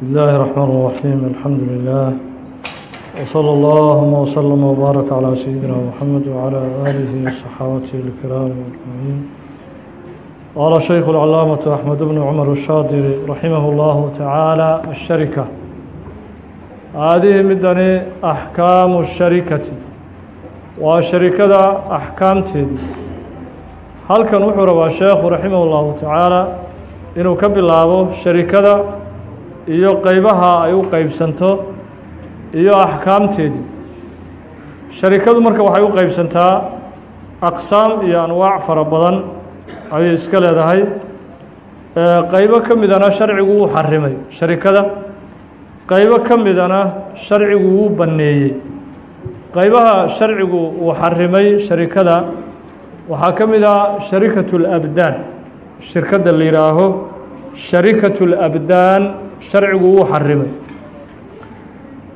بسم الله الرحمن الرحيم الحمد لله وصلى اللهم وسلم وبارك على سيدنا محمد وعلى آله وصحابته الكرام أجمعين قال الشيخ العلامة أحمد بن عمر الشاطري رحمه الله تعالى الشركة هذه مدني أحكام الشركة وشركة أحكام تيدي هل كان وحر الشيخ رحمه الله تعالى إنه كبلابه شركة iyo qeybaha ay u qeybsanto iyo axkaamteedii sharikadu marka waxay u qeybsantaa aqsaam iyo anwaac fara badan ayay iska leedahay. Qeybo ka midana sharcigu wuu xarimay sharikada. Qeybo ka midana sharcigu wuu banneeyey. Qeybaha sharcigu uu xarimay sharikada waxaa ka mid ah sharikatu اlabdaan shirkadda la yidhaaho sharikatu اlabdaan sharcigu wuu xarimay.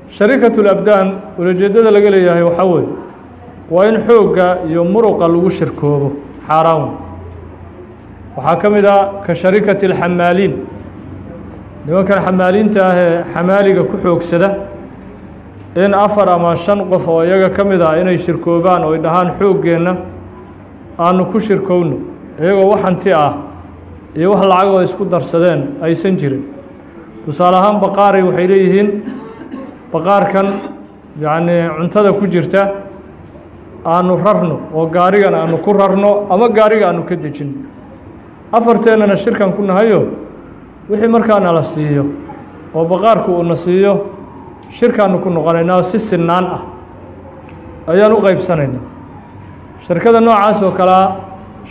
Sharikatu labdaan ulajeedada laga leeyahay waxaa weeye waa in xoogga iyo muruqa lagu shirkoobo xaaraan waxaa ka mid ah ka sharikati alxamaaliin nimankan xamaaliinta ah ee xamaaliga ku xoogsada in afar ama shan qof oo iyaga ka mid ah inay shirkoobaan oo ay dhahaan xooggeenna aanu ku shirkowno iyagoo wax hanti ah iyo wax lacagoo isku darsadeen aysan jirin. Tusaale ahaan baqaaray waxay leeyihiin baqaarkan yacnii cuntada ku jirta aanu rarno oo gaarigan aanu ku rarno ama gaariga aanu ka dejino afarteennana shirkan ku nahayo wixii markaa nala siiyo oo baqaarku uuna siiyo shirkaanu ku noqonaynaa si sinaan ah. Ayaan u qeybsanaynaa shirkada noocaas oo kalea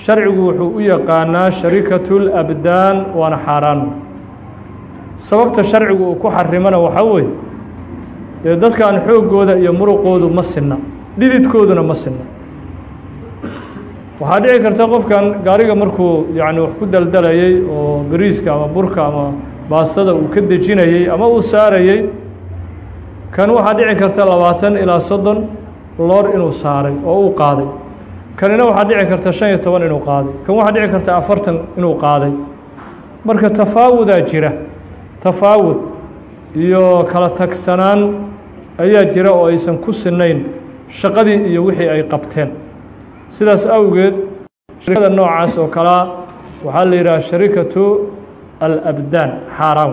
sharcigu wuxuu u yaqaanaa sharikatu labdaan waana xaaraan. Sababta sharcigu uu ku xarimana waxaa weeye dee dadkan xooggooda iyo muruqoodu ma sinna dhididkooduna ma sinna. Waxaa dhici karta qofkan gaariga markuu yacni wax ku daldalayey oo beriiska ama burka ama baastada uu ka dejinayey ama uu saarayey kan waxaa dhici karta labaatan ilaa soddon loor inuu saaray oo uu qaaday kanina waxaa dhici karta shan iyo toban inuu qaaday. Kan waxaa dhici karta afartan inuu qaaday. Marka tafaawudaa jira tafaawud iyo kala tagsanaan ayaa jira oo aysan ku sinayn shaqadii iyo wixii ay qabteen. Sidaas awgeed sharikada noocaas oo kalea waxaa la yidhaha sharikatu alabdaan xaaraan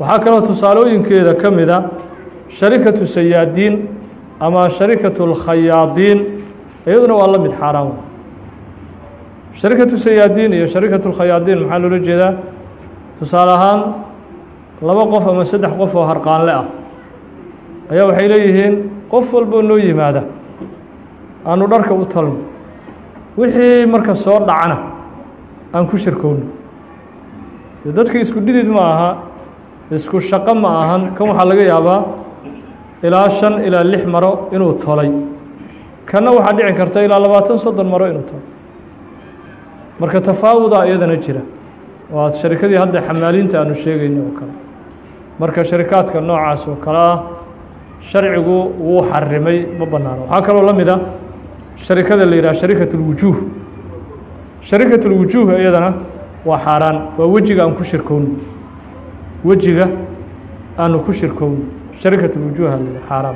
waxaa kaloo tusaalooyinkeeda ka mid a sharikatu sayaadiin ama sharikatu اlkhayaadiin iyaduna waa la mid xaaraan sharikatu sayaadiin iyo sharikatu اlkhayaadiin maxaa loola jeedaa? Tusaale ahaan laba qof ama saddex qof oo harqaanle ah ayaa waxay leeyihiin qof walboo noo yimaada aanu dharka u talno wixii marka soo dhacana aan ku shirkowno. Dadka isku dhidid ma aha isku shaqo ma ahan kan waxaa laga yaabaa ilaa shan ilaa lix maro inuu tolay kanna waxaa dhici karta ilaa labaatan soddon maro inuu tolay marka tafaawudaa iyadana jira waa sharikadii hadda xamaaliinta aanu sheegayno oo kale marka sharikaadka noocaas oo kale ah sharcigu wuu xarimay ma banaano waxaa kaloo la mid a sharikada la yidhaha sharikat اlwujuuh sharikat اlwujuuh iyadana waa xaaraan waa wejiga aan ku shirkowno wejiga aanu ku shirkowno sharikat اlwujuuha la yidhaha xaaraan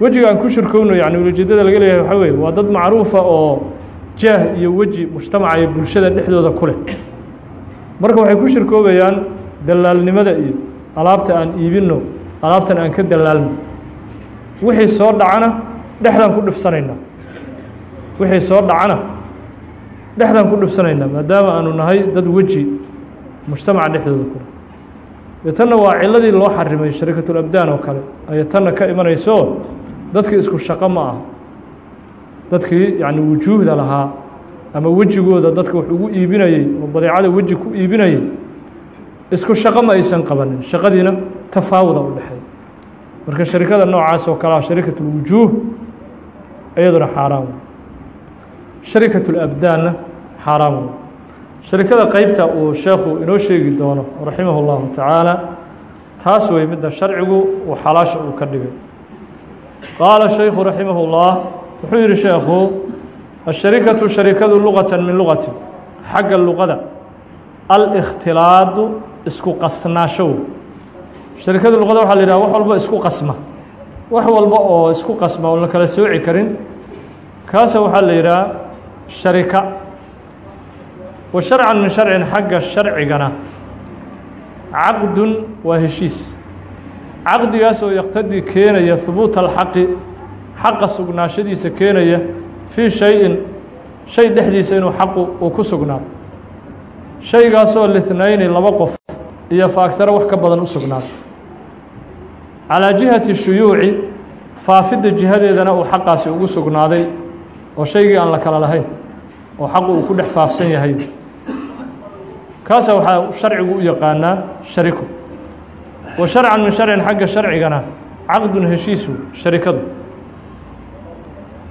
wejiga aan ku shirkowno yani ulajeedada laga leeyahay waxaa weye waa dad macruufa oo jaah iyo weji mujtamaca iyo bulshada dhexdooda ku leh. Marka waxay ku shirkoobayaan dalaalnimada iyo alaabta aan iibinno alaabtan aan ka dalaalno wixii soo dhacana dhexdaan ku dhifsanaynaa wixii soo dhacana dhexdaan ku dhifsanaynaa maadaama aanu nahay dad weji mujtamaca dhexdooda ku leh. Tanna waa ciladii loo xarimay sharikatulabdaan oo kale. Ayay tanna ka imanayso dadkii isku shaqo ma aha dadkii yacni wujuuhda lahaa ama wejigooda dadka wax ugu iibinayey oo badeecada weji ku iibinayey isku shaqo ma aysan qabanin shaqadiina tafaawuda u dhexeey marka sharikada noocaas oo kalea sharikat اlwujuuh iyaduna xaaraan sharikat اlabdaanna xaaraan sharikada qeybta uu sheekhu inoo sheegi doono raximah اllahu tacaala taas wey midda sharcigu uu xalaasha uu ka dhigay qaala shaykhu raximah اllah wuxuu yihi sheekhu الشharikaةu sharikadu lugaة min lugaةi xagga luqada اlاkhtilaadu isku qasnaasho sharikada luqada waxa la yidhaha wax walba isku qasma wax walba oo isku qasma oon la kala sooci karin kaasa waxaa la yidhaha sharika wa sharcan min sharcin xagga sharcigana caqdun waa heshiis caqdigaas oo yaqtadii keenaya hubuuta alxaqi xaqa sugnaashadiisa keenaya fii shay-in shay dhexdiisa inuu xaqu uu ku sugnaado. Shaygaasoo lithnayni laba qof iyo faaktaro wax ka badan u sugnaado. Calaa jihati shuyuuci faafidda jihadeedana uu xaqaasi ugu sugnaaday oo shaygii aan la kala lahayn oo xaqu uu ku dhex faafsan yahay. Kaasa waxaa sharcigu u yaqaanaa shariko wa sharcan min sharcin xagga sharcigana caqdun heshiisu sharikadu.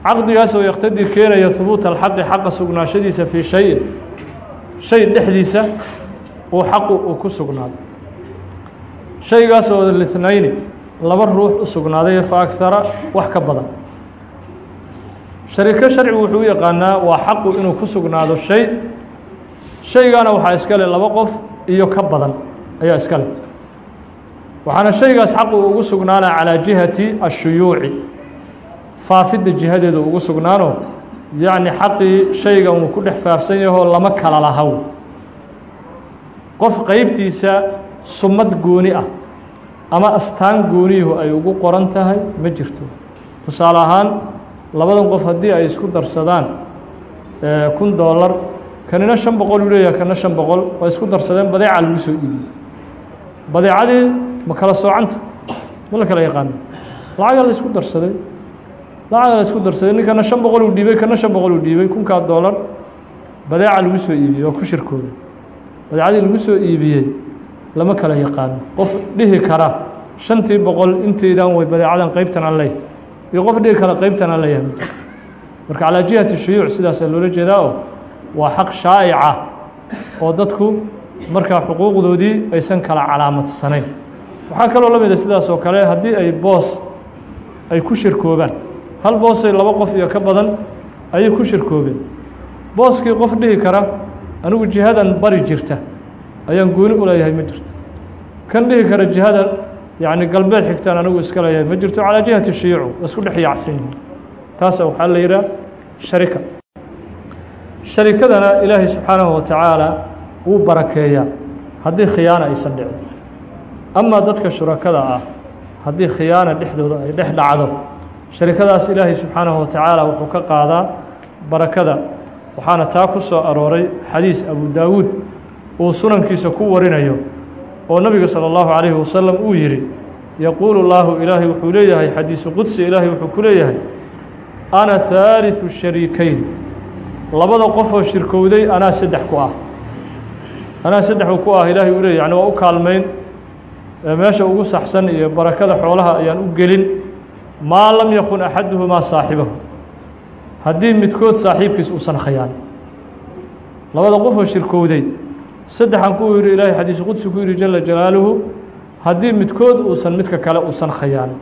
Caqdigaas oo yaqtadii keenaya hubuuta alxaqi xaqa sugnaashadiisa fii shayin shay dhexdiisa uu xaqu uu ku sugnaado. Shaygaas oo lithnayni laba ruux u sugnaaday fa akhara wax ka badan. Shariko sharcigu wuxuu u yaqaanaa waa xaqu inuu ku sugnaado shay. Shaygaana waxaa iska leh laba qof iyo ka badan ayaa iska leh waxaana shaygaas xaqu ugu sugnaanaa calaa jihati ashuyuuci faafidda jihadeedu ugu sugnaano yacni xaqii shaygan uu ku dhex faafsan yahoo lama kala lahaw. Qof qeybtiisa sumad gooni ah ama astaan gooniyuhu ay ugu qoran tahay ma jirto. Tusaale ahaan labadan qof haddii ay isku darsadaan kun doolar kanina shan boqol uu leeyahay kana shan boqol waa isku darsadeen badeeca lagu soo iibiyey badeecadii ma kala soocanta? Ma la kala yaqaano? Lacagaa la isku darsaday. Lacagaa la isku darsaday. Ninkana shan boqol uu dhiibay kana shan boqol uu dhiibay kunkaa doolar badeeca lagu soo iibiyey waa ku shirkooda badeecadii lagu soo iibiyey lama kala yaqaano. Qof dhihi kara shantii boqol intaydan way badeecadan qeybtan aan leeyahay iyo qof dhihi kara qeybtan aan leeyahay marka calaa jihati shuyuuc sidaasaa loola jeedaa oo waa xaq shaa'ica oo dadku markaa xuquuqdoodii aysan kala calaamadsanayn waxaa kaloo la mida sidaas oo kale haddii ay boos ay ku shirkoobaan. Hal boosay laba qof iyo ka badan ayay ku shirkoobeen. Booskii qof dhihi kara anigu jihadan bari jirta ayaan gooni u leeyahay ma jirto. Kan dhihi kara jihadan yacni galbeed xigtaan anigu iska leeyahay ma jirto calaa jihati shuyuucu isku dhex yaacsan yihiin. Taasa waxaa la yidhaha sharika. Sharikadana ilaahay subxaanahu wa tacaala wuu barakeeyaa haddii khiyaana aysan dhicin amaa dadka shurakada ah haddii khiyaana dhexdooda ay dhex dhacdo sharikadaas ilaahay subxaanahu wa tacaala wuxuu ka qaadaa barakada waxaana taa ku soo arooray xadiis abu daawuud uu sunankiisa ku warinayo oo nabiga salى اllahu calayhi wasalam uu yidhi yaquulu llaahu ilaahay wuxuu leeyahay xadiisu qudsi ilaahay wuxuu ku leeyahay ana haaliثu shariikayn labada qofoo shirkowday anaa saddex ku ah anaa saddexu ku ah ilaahay uu leeyay yani waa u kaalmayn meesha ugu saxsan iyo barakada xoolaha ayaan u gelin maa lam yakun axaduhumaa saaxibahu. Haddii midkood saaxiibkiis uusan khayaan. Labada qofoo shirkowday. Saddexan ku yidhi ilaahay xadiisu qudsi ku yidhi jala jalaaluhu haddii midkood uusan midka kale uusan khayaanin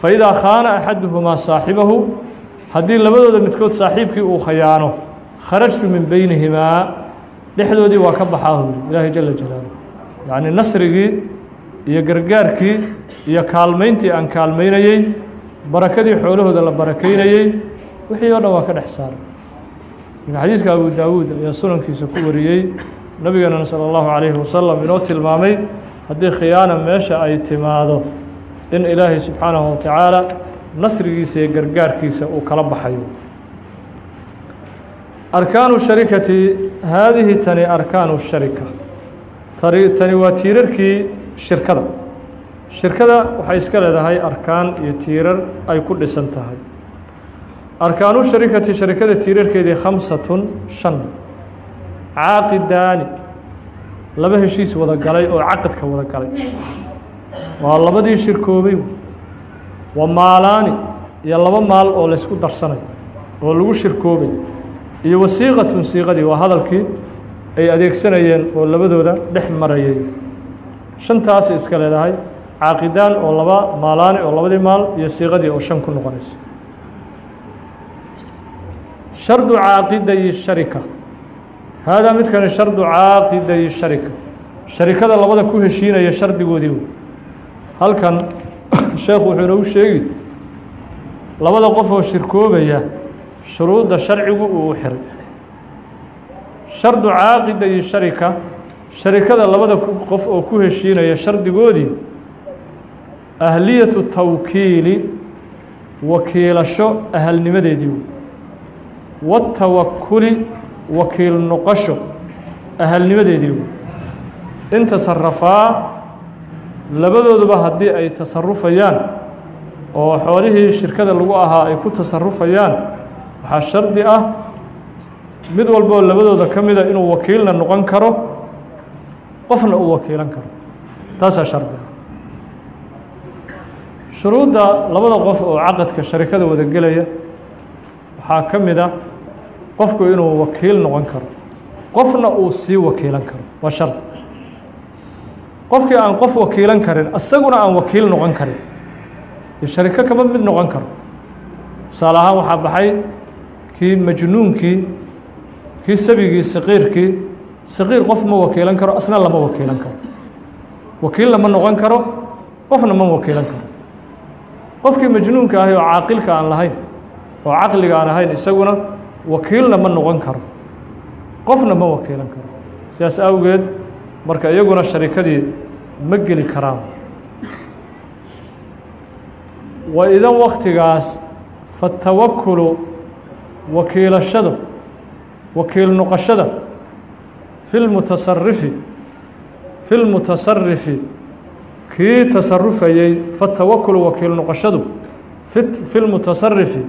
fa idaa khaana axaduhumaa saaxibahu haddii labadooda midkood saaxiibkii uu khayaano kharajtu min beynihimaa dhexdoodii waa ka baxaa hu yidhi ilaahay jala jalaaluhu. Yacni nasrigii iyo gargaarkii iyo kaalmayntii aan kaalmaynayey barakadii xoolahooda la barakaynayey wixii oo dhan waa ka dhex saaray marka xadiidka abu daawuud ayaa sunankiisa ku wariyey nabigeenana sala allahu alayhi wasalam inoo tilmaamay haddii khiyaana meesha ay timaado in ilaahay subxaanahu watacaala nasrigiisa iyo gargaarkiisa uu kala baxayo. Arkaanu sharikati haadihi tani arkaanu sharika. Tani waa tiirarkii shirkada. Shirkada waxay iska leedahay arkaan iyo tiirar ay ku dhisan tahay. Arkaanu sharikati sharikada tiirarkeedii khamsatun shan. Caaqidaani. Laba heshiis wada galay oo caqadka wada galay. Waa labadii shirkoobay. Waa maalaani iyo laba maal oo laysku darsanayo oo lagu shirkoobay. Iyo wasiiqatun siiqadii waa hadalkii ay adeegsanayeen oo labadooda dhex marayay shantaasay iska leedahay caaqidaan oo laba maalaani oo labadii maal iyo siiqadii oo shan ku noqonayso shardu caaqidayi sharika. Haadaa midkani shardu caaqidayi sharika. Sharikada labada ku heshiinaya shardigoodii halkan sheekhu wuxuu inoogu sheegi labada qof oo shirkoobaya shuruudda sharcigu uu u xiray. Shardu caaqida iyo sharika sharikada labada qof oo ku heshiinaya shardigoodii ahliyatu tawkiili wakiilasho ahalnimadeedii watawakuli wakiil noqosho ahalnimadeedii in tasarafaa labadooduba haddii ay tasarufayaan oo xoolihii shirkada lagu ahaa ay ku tasarufayaan waxaa shardi ah. Mid walboo labadooda ka mida inuu wakiilna noqon karo qofna uu wakiilan karo. Taasaa shardi. Ah shuruudda labada qof oo caqadka sharikada wada gelaya waxaa ka mid a qofku inuu wakiil noqon karo. Qofna uu sii wakiilan karo. Waa shardi. Qofkii aan qof wakiilan karin isaguna aan wakiil noqon karin. Shariko kama mid noqon karo. Tusaale ahaan waxaa baxay kii majnuunkii kii sabigii saqiirkii saqiir qof ma wakiilan karo asna lama wakiilan karo. Wakiilna ma noqon karo qofna ma wakiilan karo. Qofkii majnuunka ahi oo caaqilka aan lahayn oo caqliga aan ahayn isaguna wakiilna ma noqon karo. Qofna ma wakiilan karo. Sidaas awgeed marka iyaguna sharikadii ma geli karaan. Wa idan waktigaas fatawakulu wakiilashada wakiil noqoshada fi lmutasarifi fi lmutasarifi kii tasarufayey fatawakulu wakiil noqoshadu fi fi lmutasarifi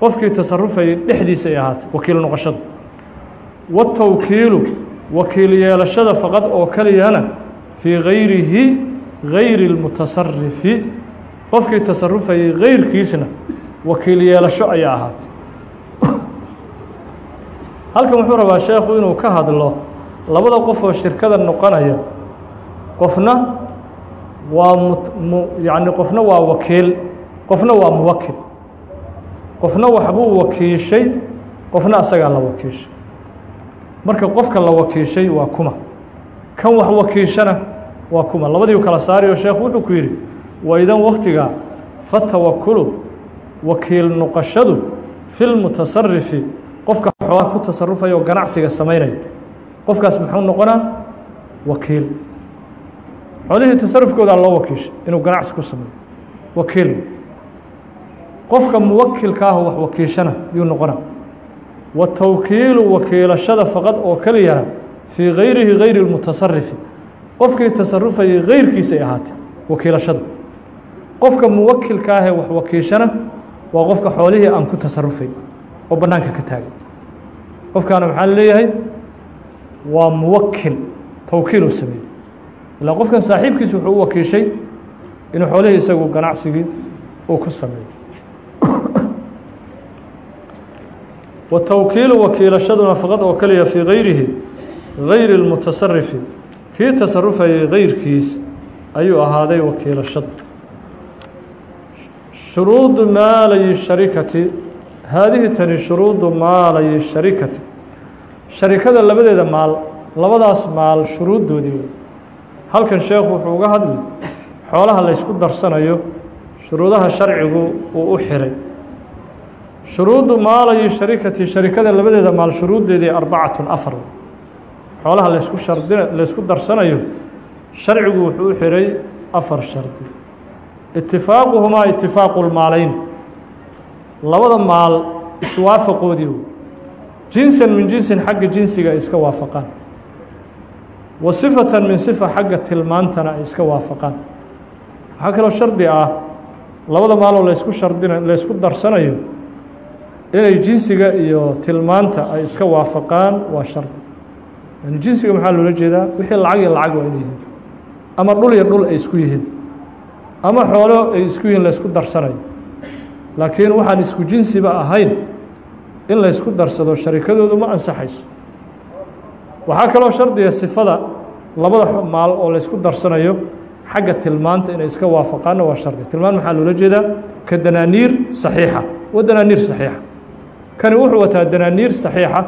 qofkii tasarufayey dhexdiisa ay ahaatay wakiil noqoshadu. Watawkiilu wakiil yeelashada faqad oo keliyana fii gayrihi gayri اlmutasarifi qofkii tasarufayey gayrkiisna wakiil yeelasho ayaa ahaatay halkan wuxuu rabaa sheekhu inuu ka hadlo labada qof oo shirkada noqonaya qofna waa mu yacni qofna waa wakiil qofna waa muwakil qofna waxbuu wakiishay qofna asagaa la wakiishay. Marka qofka la wakiishay waa kuma. Kan wax wakiishana waa kuma. Labadiiu kala saariyo sheekhu wuxuu ku yidhi waidan waktiga fatawakulu wakiil noqoshadu fi lmutasarifi qofka xoolaha ku tasarufaya oo ganacsiga samaynaya qofkaas muxuu noqonaa wakiil. Xoolihii tasarufkoodaa loo wakiishay inuu ganacsi ku sameeyo wakiil. Qofka muwakilka ah wax wakiishana yuu noqona wa tawkiilu wakiilashada faqad oo keliyana fii gayrihi gayri اlmutasarifi qofkii tasarufayay gayrkiisay ahaatay wakiilashadu qofka muwakilka ahee wax wakiishana waa qofka xoolihii aan ku tasarufay oo bannaanka ka taagay. Qofkaana maxaa leeyahay waa muwakil tawkiiluu sameeyey. Ilaa qofkan saaxiibkiisa wuxuu u wakiishay inuu xoolihii isagu ganacsigii uu ku sameeyo wa tawkiilu wakiilashaduna faqad oo keliya fii gayrihi gayri اlmutasarifi kii tasarufayay gayrkiis ayuu ahaaday wakiilashada shuruudu maalayi sharikati haadihi tani shuruudu maalayi sharikati sharikada labadeeda maal labadaas maal shuruuddoodii halkan sheekhu wuxuu uga hadli xoolaha la ysku darsanayo shuruudaha sharcigu uu u xiray. Shuruudu maalayi sharikati sharikada labadeeda maal shuruuddeedii arbacatun afar. Xoolaha laysku shardina laysku darsanayo sharcigu wuxuu u xiray afar shardi. Itifaaquhumaa itifaaqu lmaalayn labada maal iswaafaqoodii jinsan min jinsin xagga jinsiga ay iska waafaqaan. Wa sifatan min sifa xagga tilmaantana ay iska waafaqaan. Waxaa kaloo shardi ah labada maaloo laysku shardina laysku darsanayo inay jinsiga iyo tilmaanta ay iska waafaqaan waa shardi. Yani jinsiga maxaa loola jeedaa? Wixii lacag iyo lacag waa inay yihiin. Ama dhul iyo dhul ay isku yihiin. Ama xoolo ay isku yihiin laysku darsanayo. Laakiin waxaan isku jinsiba ahayn in laysku darsado sharikadoodu ma ansaxayso. Waxaa kaloo shardiga sifada labada maal oo laysku darsanayo xagga tilmaanta inay iska waafaqaanna waa shardi. Tilmaan maxaa loola jeedaa? Ka danaaniir saxiixa. Wa danaaniir saxiixa. Kani wuxuu wataa danaaniir saxiixa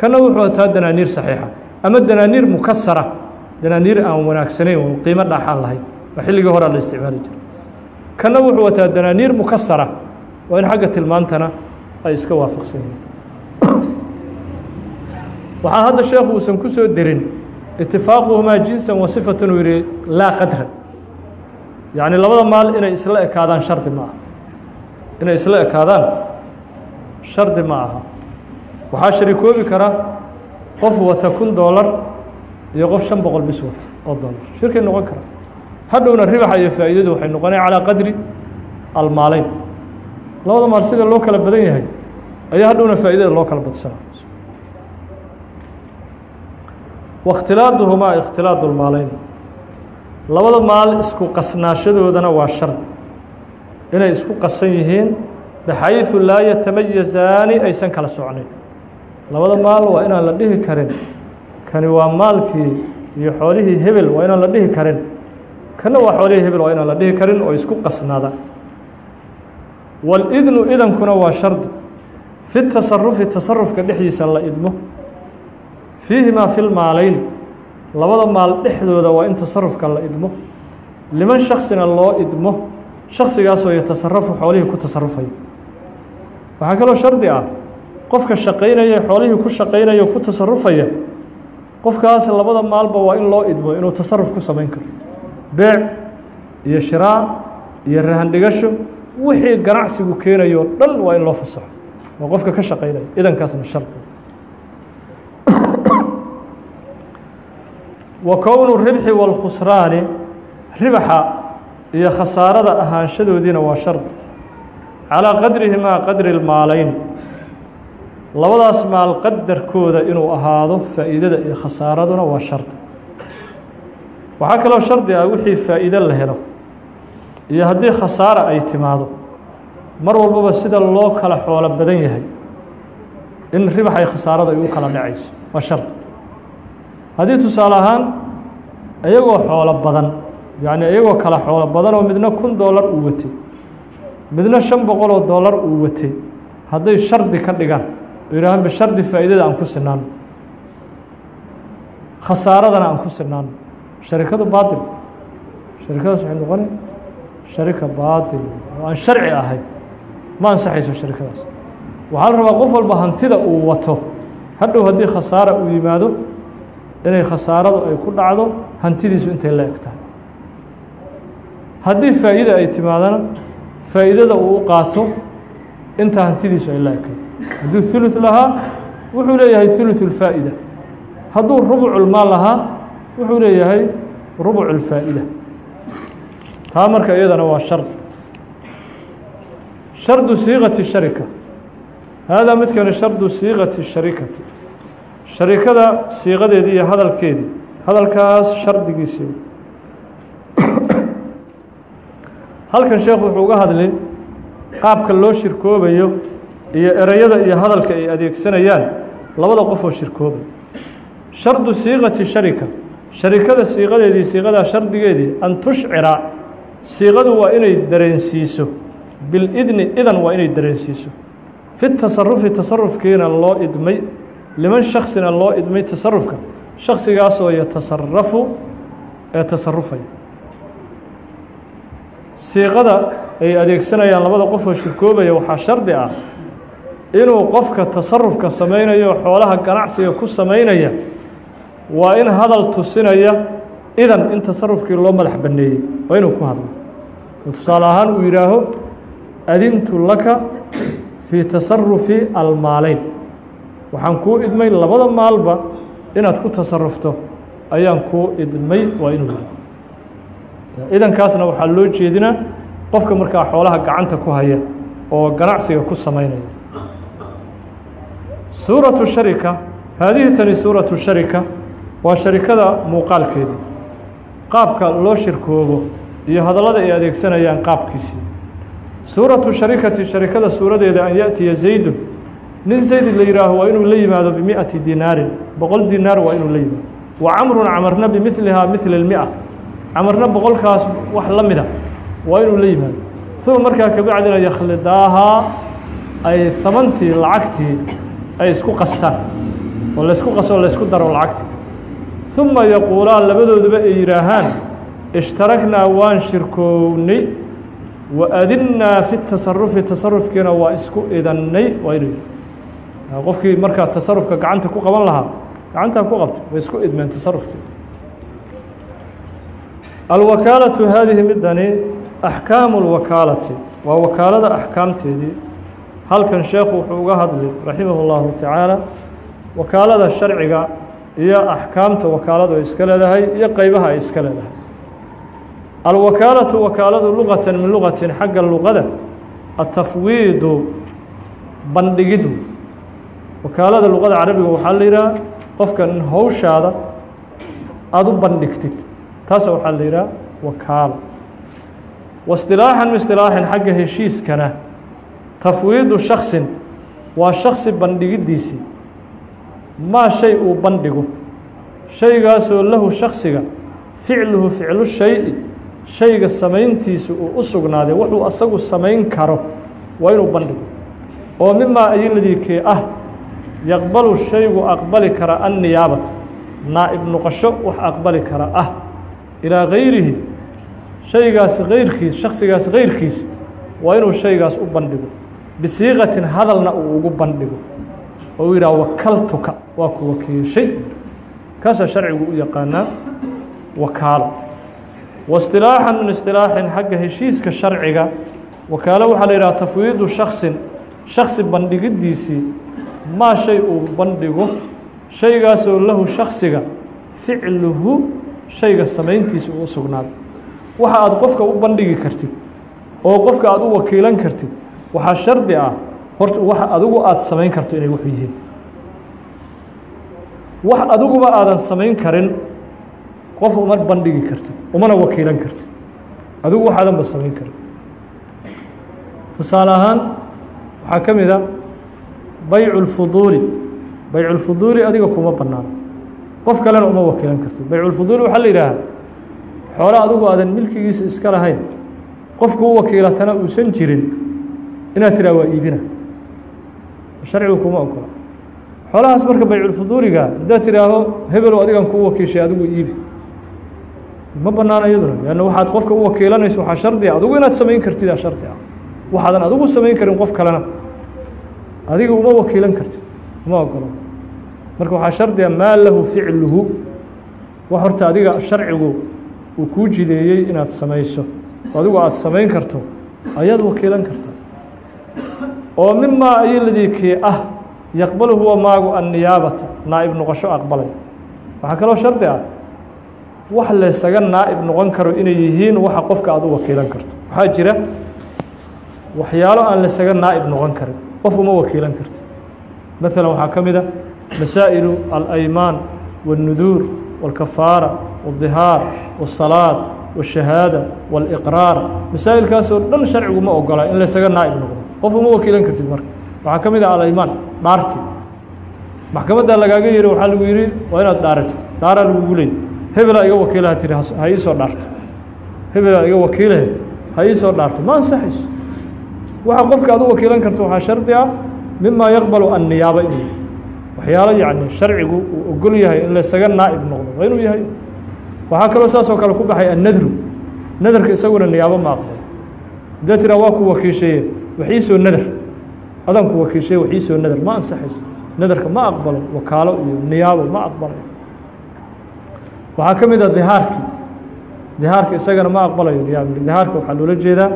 kana wuxuu wataa danaaniir saxiixa. Ama danaaniir mukasara danaaniir aan wanaagsanayn oo qiimo dhaaxaan lahayn. Oo xilligii horaa la isticmaali jiray kanna wuxuu wataa danaaniir mukasara waa in xagga tilmaantana ay iska waafaqsan yihiin. Waxaa hadda sheekhu uusan ku soo derin itifaaquhumaa jinsan wa sifatan uu yihi laa qadran. Yacni labada maal inay isla ekaadaan shardi ma aha. Inay isla ekaadaan shardi ma aha. Waxaa sharikoobi kara qof wata kun doolar iyo qof shan boqol bis wata oo doolar shirkay noqon kara hadhowna ribaxa iyo faa'iidadu waxay noqonaya calaa qadri almaaleyn labada maal sida loo kala badan yahay ayaa hadhowna faa'iidada loo kala badsana waاkhtilaaduhumaa ikhtilaadu lmaaleyn labada maal isku qasnaashadoodana waa shardi inay isku qasan yihiin baxayثu laa yatamayazaani aysan kala socnayn labada maal waa inaan la dhihi karin. Kani waa maalkii iyo xoolihii hebel waa inaan la dhihi karin. Kana waa xoolihii hebel waa inaan la dhihi karin oo isku qasnaada wاlidnu idankuna waa shardi fi tasarufi tasarufka dhexdiisa la idmo fiihimaa fi lmaaleyn labada maal dhexdooda waa in tasarufka la idmo liman shaksina loo idmo shaksigaasoo yatasarafu xoolihii ku tasarufaya waxaa kaloo shardi ah qofka shaqaynaya xoolihii ku shaqaynaya ku tasarufaya qofkaas labada maalba waa in loo idmo inuu tasaruf ku samayn karo beec iyo shiraac iyo rahan dhigasho wixii ganacsigu keenayo dhan waa in loo fasaxo oo qofka ka shaqaynaya idankaasna shardi wa kownu ribxi wاlkhusraani ribaxa iyo khasaarada ahaanshadoodiina waa shardi calىa qadrihimaa qadri lmaalayn labadaas maal qadarkooda inuu ahaado faa'iidada iyo khasaaraduna waa shardi waxaa kaloo shardi ah wixii faa'iido la helo iyo haddii khasaara ay timaado mar walbaba sida loo kala xoolo badan yahay in ribax ay khasaarada ay u kala dhacayso waa shardi haddii tusaale ahaan iyagoo xoolo badan yacni iyagoo kala xoolo badan oo midna kun doolar uu watay midna shan boqoloo doolar uu watay hadday shardi ka dhigaan oo yidhahaan bishardi faa'iidada aan ku sinaano khasaaradana aan ku sinaano sharikadu baatil. Sharikadaas waxay noqonay sharika baatil oo aan sharci ahayn ma ansaxayso sharikadaas waxaa la rabaa qof walba hantida uu wato hadhow haddii khasaara uu yimaado inay khasaaradu ay ku dhacdo hantidiisu intay la eg tahay haddii faa'iida ay timaadana faa'iidada uu u qaato inta hantidiisu ay la ekay hadduu ثuluث lahaa wuxuu leeyahay ثuluث الfaa'ida hadduu rubculmaal lahaa wuxuu leeyahay rubc الfaa'ida taa marka iyadana waa shard. Shardu siiqati sharika. Haadaa midkani shardu siiqati sharikati. Sharikada siiqadeedii iyo hadalkeedii hadalkaas shardigiisii halkan sheekhu wuxuu uga hadlay qaabka loo shirkoobayo iyo ereyada iyo hadalka ay adeegsanayaan labada qof oo shirkoobay shardu siiqati sharika. Sharikada siiqadeedii siiqadaa shardigeedii an tushcira siiqadu waa inay dareensiiso. Bilidni idan waa inay dareensiiso. Fi tasarufi tasarufkiina loo idmay liman shaksina loo idmay tasarufka shaksigaasoo yatasarafu ee tasarufaya siiqada ay adeegsanayaan labada qof oo shirkoobaya waxaa shardi ah inuu qofka tasarufka samaynayo xoolaha ganacsiga ku samaynaya waa in hadal tusinaya idan in tasarufkii loo madax banneeyey waa inuu ku hadlo. Tusaale ahaan uu yidhaaho adintu laka fii tasarufi almaaleyn waxaan kuu idmay labada maalba inaad ku tasarufto ayaan kuu idmay waa inuu yidhaho idankaasna waxaa loo jeedinaa qofka markaa xoolaha gacanta ku haya oo ganacsiga ku samaynaya. Suuratu sharika haadihi tani suuratu sharika waa sharikada muuqaalkeedii qaabka loo shirkoobo iyo hadallada ay adeegsanayaan qaabkiisii suuratu sharikati sharikada suuradeeda an yaأtiya zaydun nin zayd la yihaaho waa inuu la yimaado bimiئati dinaarin boqol dinaar waa inuu la yimaado wa camrun camarna bimilihaa mila اlmiئة camarna boqolkaas wax la mida waa inuu la yimaado uma markaa kabacdina yakhlidaahaa ay hamantii lacagtii ay isku qastaan oo laysku qaso o laysku daro lacagtii ثuma yaquulaan labadooduba ay yidhaahaan ishtaraknaa waan shirkoownay waadinnaa fi tasarufi tasarufkiina waa isku idannay qofkii markaa tasarufka gacanta ku qaban lahaa gacantaa ku qabto way isku idmeen tasarufkii alwakaalatu haadihi midani axkaamu lwakaalati waa wakaalada axkaamteedii halkan sheekhu wuxuu uga hadli raximah اllahu tacaala wakaalada sharciga iyo axkaamta wakaaladu ay iska leedahay iyo qeybaha ay iska leedahay. Alwakaalatu wakaaladu luqata min luqatin xagga luqada atafwiidu bandhigidu. Wakaalada luqada carabiga waxaa la yidhaha qofka in howshaada aada u bandhigtid taasa waxaa la yidhaha wakaalo waistilaaxan istilaaxin xagga heshiiskana tafwiidu shaksin waa shaksi bandhigiddiisii maa shay uu bandhigo shaygaasoo lahu shaksiga ficluhu ficlu shay-i shayga samayntiisa uu u sugnaaday wuxuu asagu samayn karo waa inuu bandhigo oo mimaa ayiladii kee ah yaqbalu shaygu aqbali kara anniyaabata. Naa'ib noqosho wax aqbali kara ah. Ilaa gayrihi shaygaas kayrkiis shaksigaas kayrkiis waa inuu shaygaas u bandhigo. Bisiiqatin hadalna uu ugu bandhigo oo yidhaha wakaltuka waa ku wakiishay. Kaasaa sharcigu u yaqaanaa wakaalo waistilaaxan min istilaaxin xagga heshiiska sharciga. Wakaalo waxaa la yidhaha tafwiidu shaksin shaksi bandhigiddiisii maa shay uu bandhigo. Shaygaasoo lahu shaksiga ficluhu shayga samayntiisa uu u waxa aad qofka u bandhigi kartid oo qofka aad u wakiilan kartid waxaa shardi ah horta waxa adigu aada samayn karto inay wuxuu yihiin. Wax adiguba aadan samayn karin qof uma bandhigi kartid umana wakiilan kartid. Adigu waxaadanba samayn karin. Tusaale ahaan waxaa ka mid a baycu lfuduuli baycu lfuduuli adiga kuma banaano qof kalena uma wakiilan kartid. Baycu lfuduuli waxaa la yidhaahaa xoolo adigu aadan milkigiisa iska lahayn qofku u wakiilatana uusan jirin inaad tiraa waa iibina sharcigu kuma ogola. Xoolahaas marka bayculfuduuliga haddaad tidhaaho hebelo adigan kuu wakiishay adigu iibi. Ma banaana iyaduna leanna waxaad qofka u wakiilanayso waxaa shardi ah. Adigu inaad samayn kartidaa shardi ah. Waxaadan adigu samayn karin qof kalena. Adiga uma wakiilan kartid. Uma ogolo marka waxaa shardi ah maa lahu ficluhu? Wax horta adiga sharcigu uu kuu jideeyey inaad samayso. Adigu aada samayn karto ayaad wakiilan kartaa oo mimaa ayiladii kii ah yaqbalu huwa maagu anniyaabata naa'ib noqosho aqbalay waxaa kaloo shardi ah wax laysaga naa'ib noqon karo inay yihiin waxa qofka aad u wakiilan karto waxaa jira waxyaalo aan laysaga naa'ib noqon karin qof uma wakiilan karti maalan waxaa ka mid a masaa'ilu alaymaan waاlnuduur wاlkafaara wاldihaar wاsalaad wاshahaada wاliqraar masaa'ilkaasoo dhan sharcigu ma ogola in laysaga naa'ib noqdo qof uma wakiilan kartid marka. Waxaa ka mid ah alaymaan dhaarti. Maxkamaddaa lagaaga yiri waxaa lagu yihi waa inaad dhaaratid. Dhaaraa lagugu leey hebelaa iga wakiilaha tiri ha ii soo dhaarto. Hebelaa iga wakiilahe ha ii soo dhaarto. Ma ansaxayso. Waxa qofka aad u wakiilan karto waxaa shardi ah mimaa yaqbalu anniyaaba inuu waxyaalo yacni sharcigu uu ogol yahay in laysaga naa'ib noqdo waa inuu yahay. Waxaa kaloo saasoo kale ku baxay annadru. Nadarka isaguna niyaabo ma aqbalo haddaad tiraa waa ku wakiishaye wax ii soo nadar. Adan ku wakiishaye wax ii soo nadar. Ma ansaxayso. Nadarka ma aqbalo. Wakaalo iyo niyaabo ma aqbalayo waxaa ka mid a dihaarkii dihaarka isagana ma aqbalayo niyaab. Dihaarka waxaa loola jeedaa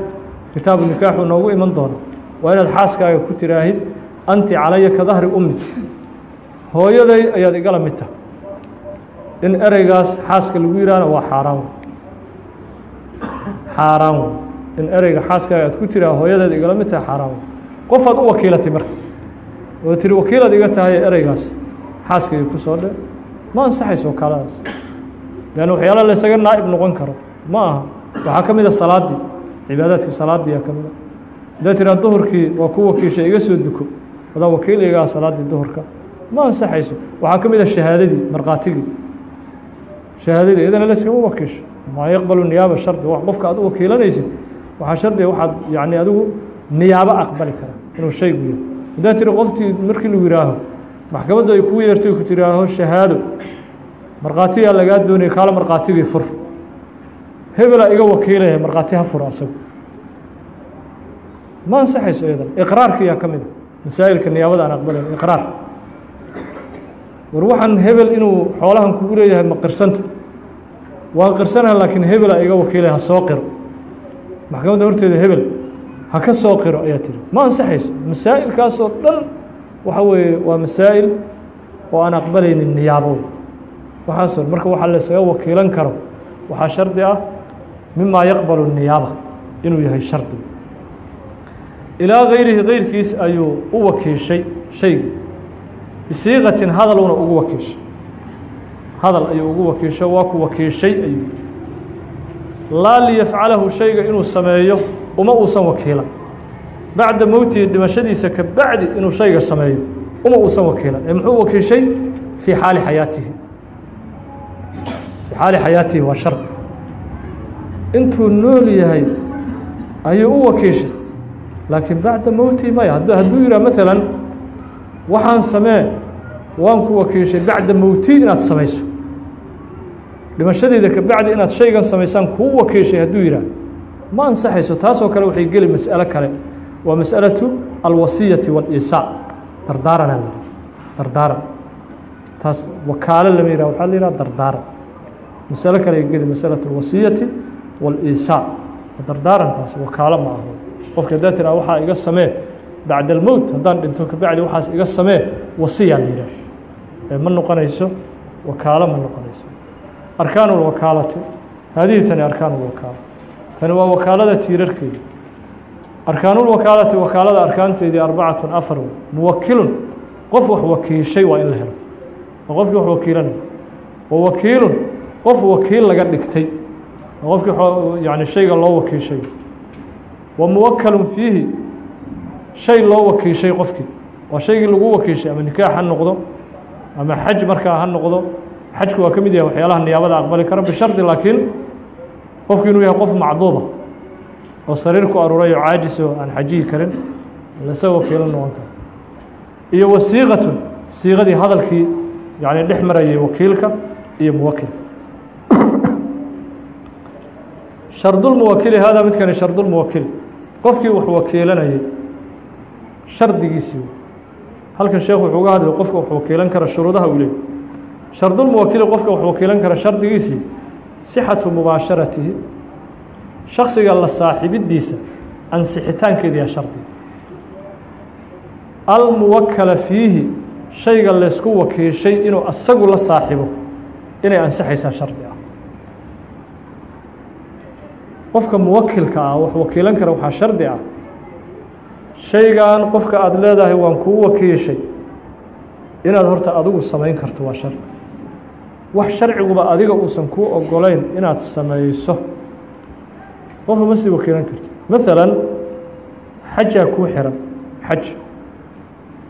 kitaabu nikaaxu noogu iman doona. Waa inaad xaaskaaga ku tiraahid anti calaya ka dahri ummi. Hooyaday ayaad igala mid tahay. In ereygaas xaaska lagu yihahna waa xaaraan xaaraan in ereyga xaaskaaga aad ku tiraa hooyadeed igala mid tahay xaaraan wey qofaad u wakiilatay marka oo tiri wakiilaad iga tahay ereygaas. Xaaskayga ku dhe ma ansaxayso wakaaladaas leanna waxyaala laysaga naa'ib noqon karo. Ma aha. Waxaa ka mid a salaaddii cibaadaadkii salaadiiyaa ka mid a haddaad tiraa duhurkii waa ku wakiishay iga soo duko. Adaa wakiil igaa salaaddii duhurka. Ma ansaxayso. Waxaa ka a shahaadadii markhaatigii shahaadadii iyadana layskama wakiisho. Maa yaqbalu niyaaba shardi. Wax qofka aad u wakiilanaysid waxaa shardiga waxaad yacni adigu niyaabo aqbali kara inuu shaygu yahay haddaad tiri qoftii markii lagu yihaaho maxkamaddu ay kuu yeertay ku tiraaho shahaado markhaatigaa lagaa doonaya kaala markhaatigii fur. Hebelaa iga wakiilaya markhaati ha fur asagu. Ma ansaxayso iyadan iqraarkiyaa ka mid a masaa'ilka niyaabada aan aqbalayn iqraar. War waxaan hebel inuu xoolahan kugu leeyahay ma qirsanta. Waan qirsanaha laakiin hebelaa iga wakiilaya ha soo qiro maxkamadda horteeda hebel ha ka soo qiro ayaa tiri. Ma ansaxayso? Masaa'ilkaasoo dhan waxa weeye waa masaa'il oo aan aqbalaynin niyaabo. Waxaasoo marka waxaa laysaga wakiilan karo waxaa shardi ah mimaa yaqbalu niyaaba inuu yahay shardi. Ilaa gayrihi gayrkiis ayuu u wakiishay shaygi bisiiqatin hadaluna ugu wakiishay. Hadal ayuu ugu wakiisho waa ku wakiishay ayuu laa liyafcalahu shayga inuu sameeyo uma uusan wakiilan bacda mowtihi dhimashadiisa ka bacdi inuu shayga sameeyo uma uusan wakiilan ee muxuu wakiishay? Fii xaali xayaatihi. Fii xaali xayaatihi waa shardi intuu nool yahay ayuu u wakiishay. Laakiin bacda mowtihi maya hadd hadduu yidhah maalan waxaan samee waan ku wakiishay bacda mowtii inaad samayso dhimashadeyda ka bacdi inaad shaygan samaysaan kuu wakiishay hadduu yidhaah ma ansaxayso taasoo kale waxay geli mas'alo kale. Waa mas'alatu alwasiyati waaliisaa dardaaranaa la dardaaran taas wakaalo lama yihah waxaa la yidhaha dardaaran masalo kale geli masalatu alwasiyati waaliisaa dardaaran taas wakaalo ma aho qofka haddaa tiraa waxaa iga samee bacda almowt haddaan dhinto kabacdi waxaas iga samee wasiyaa la yidhaah ee ma noqonayso wakaalo ma noqonayso arkaan اlwakaalati haadihi tani arkaan اlwakaala tani waa wakaalada tiirarkeeda arkaanulwakaalati wakaalada arkaanteedii arbacatun afar muwakilun qof wax wakiishay waa in la helo. Waa qofkii wax wakiilanay wa wakiilun. Qof wakiil laga dhigtay. Waa qofkii yani shayga loo wakiishay. Wa muwakalun fiihi. Shay loo wakiishay qofkii. Waa shaygii lagu wakiishay ama nikaax ha noqdo ama xaj markaa ha noqdo xajku waa ka mid yahay waxyaalaha niyaabada aqbali kara bishardi laakiin qofku inuu yahay qof macduuba oo sariir ku aruuray oo caajis oo aan xajihi karin lasa wakiilan noqon karo iyo wasiiqatun siiqadii hadalkii yani dhex marayay wakiilka iyo muwakil shardulmuwakili haadaa midkani shardulmuwakili qofkii wax wakiilanayay shardigiisii halkan sheekhu wuxuu uga hadlay qofka wax wakiilan kara shuruudaha uu leeyay shardulmuwakili qofka wax wakiilan kara shardigiisii sixatu mubaasharatihi. Shaksiga la saaxibidiisa ansixitaankeediyaa shardiga almuwakala fiihi shayga laysku wakiishay inuu asagu la saaxibo inay ansixaysaa shardi ah. Qofka muwakilka ah wax wakiilan kara waxaa shardi ah. Shaygan qofka aada leedahay waan kuu wakiishay inaad horta adigu samayn karto waa shardi wax sharciguba adiga uusan kuu ogolayn inaad samayso qofka ma sii wakiilan karti maalan xajaa kuu xiran xaj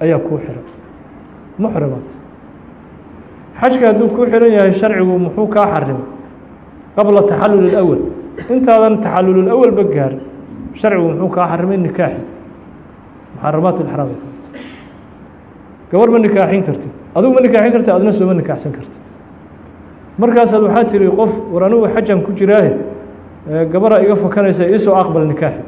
ayaa kuu xiran muxrimaad xajka hadduu kuu xiran yahay sharcigu muxuu kaa xarimay qabla taxalul اlأwal intaadan taxalul awalba gaarin sharcigu muxuu kaa xarimay nikaaxi muxaramaat اlxraam gabar ma nikaaxin kartid adigu ma nikaaxin kartid adna sooma nikaaxsan kartid markaasaad waxaa tiri qof war anigu xajan ku jiraahe. Gabaraa iga fakanaysa iisoo aqbal nikaaxi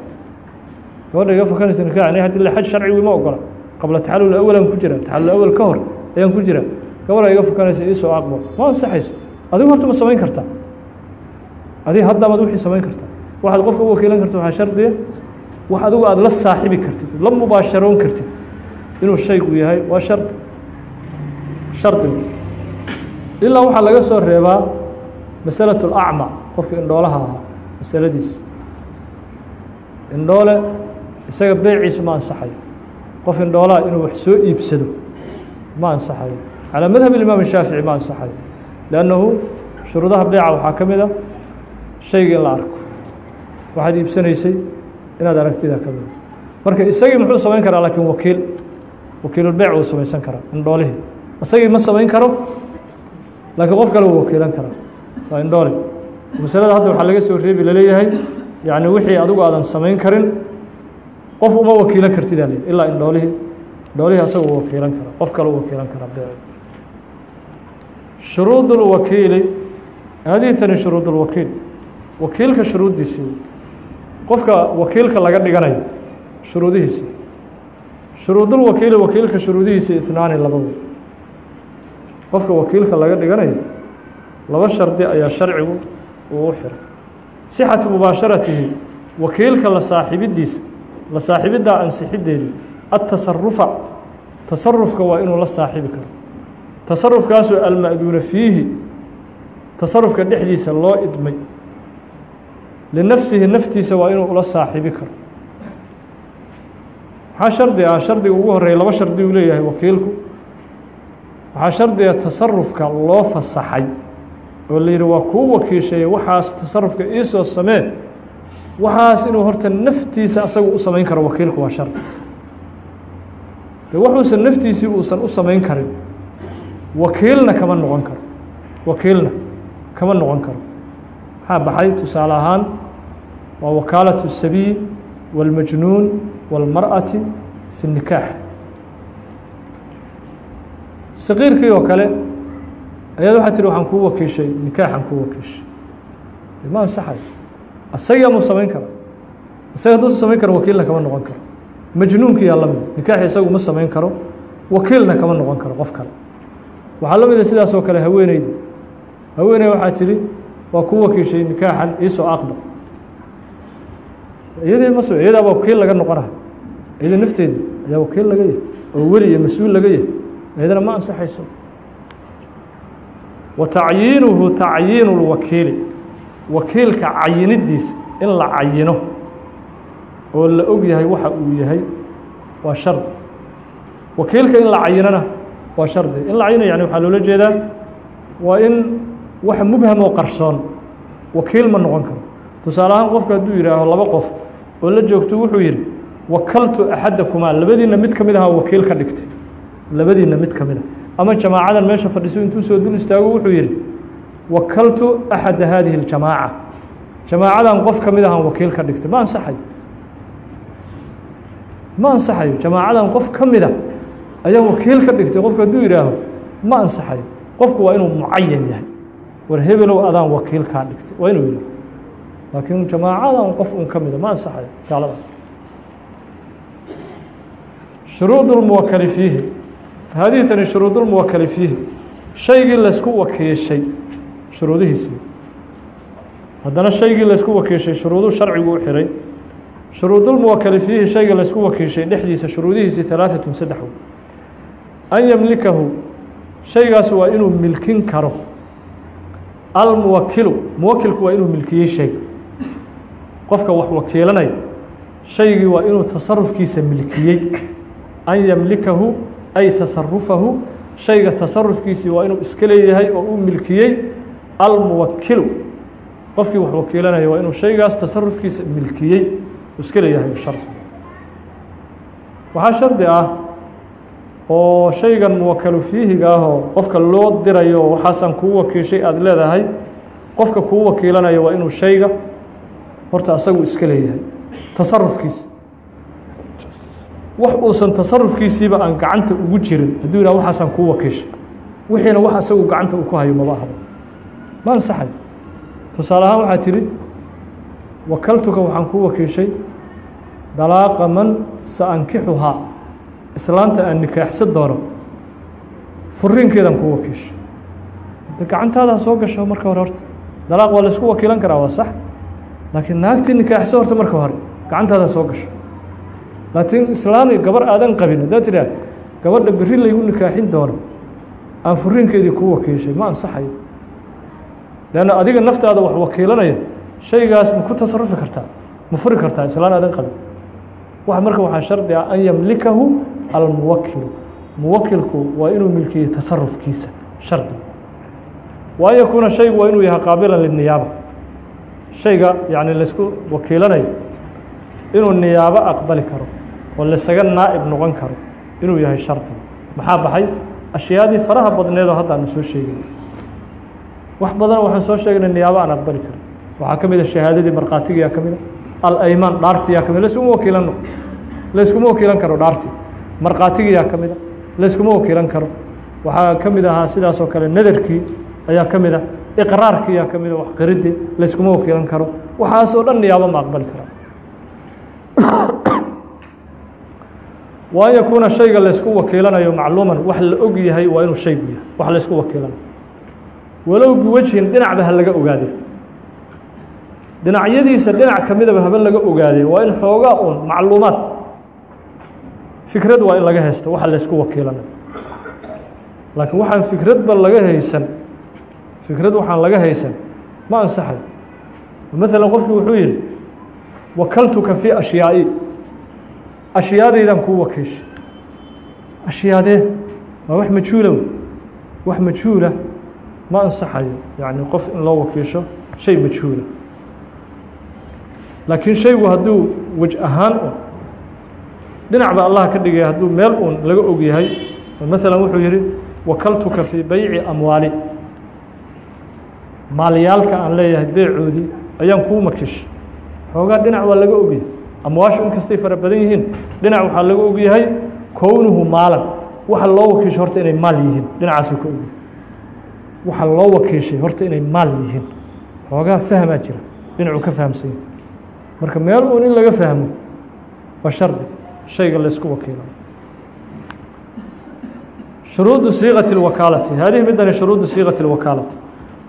gabadha iga fakanaysa nikaax ani haddi xaj sharcigu ima ogola. Qabla taxalul awalaan ku jira taxalul awal ka hor ayaan ku jira. Gabaraa iga fakanaysa iisoo aqbal. Ma ansaxayso. Adigu horta ma samayn kartaa adig haddamaad wixii samayn kartaa waxaad qofka u wakiilan karta waxaa shardiya wax adigu aada la saaxibi kartid la mubaasharoon kartid inuu shaygu yahay waa shardi shardigu ilaa waxaa laga soo reebaa masalaة اlacma qofka indhoolaha ahaa masaladiisa indhoole isaga beyciisu ma ansaxayo qof indhoolaha inuu wax soo iibsado ma ansaxayo calى madhab imaam shaafici ma ansaxayo lannahu shuruudaha beyca waxaa ka mid a shayga in la arko waxaad iibsanaysay inaad aragtida ka mida marka isagii muxuu samayn karaa laakiin wakiil wakiilulbeyc wuu samaysan karaa indhoolihii isagii ma samayn karo laakiin qof kale wuu wakiilan karaa. Waa indhoole masalada hadda waxaa laga soo reebi la leeyahay yacni wixii adigu aadan samayn karin qof uma wakiilan kartidaa le ilaa indhoolihii indhoolihii asaga u wakiilan karaa. Qof kale u wakiilan karaa beyc shuruud اlwakiili haadihi tani shuruud اlwakiil wakiilka shuruuddiisii qofka wakiilka laga dhiganayo shuruudihiisi. Shuruudulwakiili wakiilka shuruudihiisi itnaani labadu qofka wakiilka laga dhiganayo laba shardi ayaa sharcigu uu xiray. Sixatu mubaasharatihi wakiilka la saaxibidiisa la saaxibiddaa ansixiddeedii atasarufa tasarufka waa inuu la saaxibi karo. Tasarufkaasoo alma'duuna fiihi tasarufka dhexdiisa loo idmay. Linafsihi naftiisa waa inuu ula saaxiibi karo. Maxaa shardi ah? Shardiga ugu horreeya laba shardi uu leeyahay wakiilku waxaa shardiga tasarufka loo fasaxay oo la yidhi waa kuu wakiisheeye waxaas tasarufka iisoo samee waxaas inuu horta naftiisa asagu u samayn karo wakiilku waa shardi de waxuusan naftiisii uusan u samayn karin wakiilna kama noqon karo wakiilna kama noqon karo maxaa baxay tusaale ahaan waa wakaalatu الsabiy wاlmajnuun wاlmarأati fi الnikaax saqiirkii oo kale ayaad waxaa tihi waxaan kuu wakiishay nikaaxan kuu wakiishay. Ma ansaxay asagaa muu samayn kara isaga hadduusa samayn karo wakiilna kama noqon karo. Majnuunkiyaa la mida nikaaxi isagu ma samayn karo wakiilna kama noqon karo qof kale. Waxaa la mida sidaas oo kale haweeneyda. Haweeney waxaa tihi waa kuu wakiishay nikaaxan iisoo aqbal iyadii mas iyadaaba wakiil laga noqonaha iyada nafteeda ayaa wakiil laga yahay oo weli iyo mas'uul laga yahay iyadana ma ansaxayso. Wa tacyiinuhu tacyiinu lwakiili wakiilka cayinidiisa in la cayino oo la og yahay waxa uu yahay waa shardi wakiilka in la cayinona waa shardi in la cayino yani waxaa loola jeedaa waa in wax mubham oo qarsoon wakiil ma noqon karo. Tusaale ahaan qofka hadduu yidhaaho laba qof oo la joogto wuxuu yidhi wakaltu axadakumaa labadiinna mid ka mid aha wakiil ka dhigtay labadiinna mid ka mid a ama jamaacadan meesha fadhiso intuu soo dul istaago wuxuu yidhi wakaltu axada haadihi اljamaaca jamaacadan qof ka mid ahaan wakiil ka dhigtay. Ma ansaxayo ma ansaxayo jamaacadan qof ka mida ayaa wakiil ka dhigtay. Qofku hadduu yidhaaho ma ansaxayo qofku waa inuu mucayan yahay. War hebelow adaan wakiil kaa dhigtay. Waa inuu yidhaho laakiin jamaacadan qof un ka mida ma ansaxayo gaaladaas. Shuruud اlmuwakali fiihi haadihi tani shuruud اlmuwakali fiihi shaygii laysku wakiishay shuruudihiisii haddana shaygii laysku wakiishay shuruuduu sharcigu u xiray shuruudulmuwakali fiihi shayga laysku wakiishay dhexdiisa shuruudihiisii talaatatun saddex wey an yamlikahu shaygaas waa inuu milkin karo almuwakilu muwakilku waa inuu milkiyey shayga qofka wax wakiilanaya shaygii waa inuu tasarufkiisa milkiyey an yamlikahu ay tasarufahu shayga tasarufkiisii waa inuu iska leeyahay oo uu milkiyey almuwakilu qofkii wax wakiilanaya waa inuu shaygaas tasarufkiisa milkiyey iska leeyahay shardi waxaa shardi ah oo shaygan muwakalu fiihiga ahoo qofka loo dirayo waxaasaan kuu wakiishay aada leedahay qofka kuu wakiilanaya waa inuu shayga horta asagu iska leeyahay tasarufkiisa wax uusan tasarufkiisiiba aan gacanta ugu jirin. Hadduu yidhah waxaasaan kuu wakiishay. Wixiina wax asagu gacanta uu ku hayo maba ahba ma ansaxay tusaale ahaan waxaa tidhi wakaltuka waxaan kuu wakiishay dalaaqa man sa ankixuhaa islaanta aan nikaaxsan doono. Furiinkeedaan kuu wakiishay. De gacantaada soo gasho marka hore horta. Dalaaq waa laysku wakiilan karaa waa sax. Laakiin naagtii nikaaxsan horta marka hore gacantaada soo gasho laakiin islaan gabar aadan qabin haddaad tidhaah gabadha berri laygu nikaaxin doono aan furiinkeedii kuu wakiishay ma ansaxayo leanna adiga naftaada wax wakiilanaya shaygaas ma ku tasarufi kartaa ma furi kartaa islaan aadan qabin. Wa marka waxaa shardi ah an yamlikahu almuwakilu muwakilku waa inuu milkiyey tasarufkiisa shardi. Wa an yakuuna shaygu waa inuu yahay qaabilan liniyaaba shayga yani laysku wakiilanayo inuu niyaabo aqbali karo oo laysaga naa'ib noqon karo inuu yahay shardi maxaa baxay? Ashyaadii faraha badneedoo hadda aanu soo sheegin. Wax badan waxaan soo sheegnay niyaabo aan aqbali karin. Waxaa ka mid a shahaadadii markhaatigiyaa ka mid a alaymaan dhaartiyaa ka mid layskuma wakiilan layskuma wakiilan karo dhaarti markhaatigiyaa ka mid a layskuma wakiilan karo. Waxaa ka mid ahaa sidaas kale nadarkii ayaa ka mid ah iqraarkii ayaa ka mid a wax qiridii layskuma wakiilan karo. Waxaasoo dhan niyaabo ma aqbali karaa wa an yakuuna shayga laysku wakiilanayo macluuman. Wax la og yahay waa inuu shaygu yahay wax laysku wakiilanayo walow biwejhin dhinacba ha laga ogaade. Dhinacyadiisa dhinac ka midaba haba laga ogaadee waa in xoogaa uun macluumaad. Fikrad waa in laga haysto waxa laysku wakiilanayo laakiin waxaan fikradba laga haysan. Fikrad waxaan laga haysan. Ma ansaxay. Maalan qofkii wuxuu yihi wakaltuka fii ashyaa'i ashyaadaydan kuu wakiishay ashyaadee waa wax majhuula wax majhuula ma ansaxayo. Yacni qof in loo wakiisho shay majhuula laakiin shaygu hadduu wej ahaan un dhinac ba allah ka dhigaya hadduu meel uun laga og yahay. Maalan wuxuu yihi wakaltuka fii bayci amwaali. Maalyaalka aan leeyahay beecoodii ayaan kuu makishay xoogaa dhinac waa laga ogyahay amwaashu inkastay fara badan yihiin dhinac waxaa laga ogyahay kownuhu maalan. Waxa loo wakiishay horta inay maal yihiin. Dhinacaasuu ka ogyahay. Waxa loo wakiishay horta inay maal yihiin. Xoogaa fahmaa jira. Dhinacuu ka fahamsan yahay. Marka meel uun in laga fahmo waa shardi shayga laysku wakiilo. Shuruudu siiqati اlwakaalati haadihi midani shuruudu siiqati اlwakaalati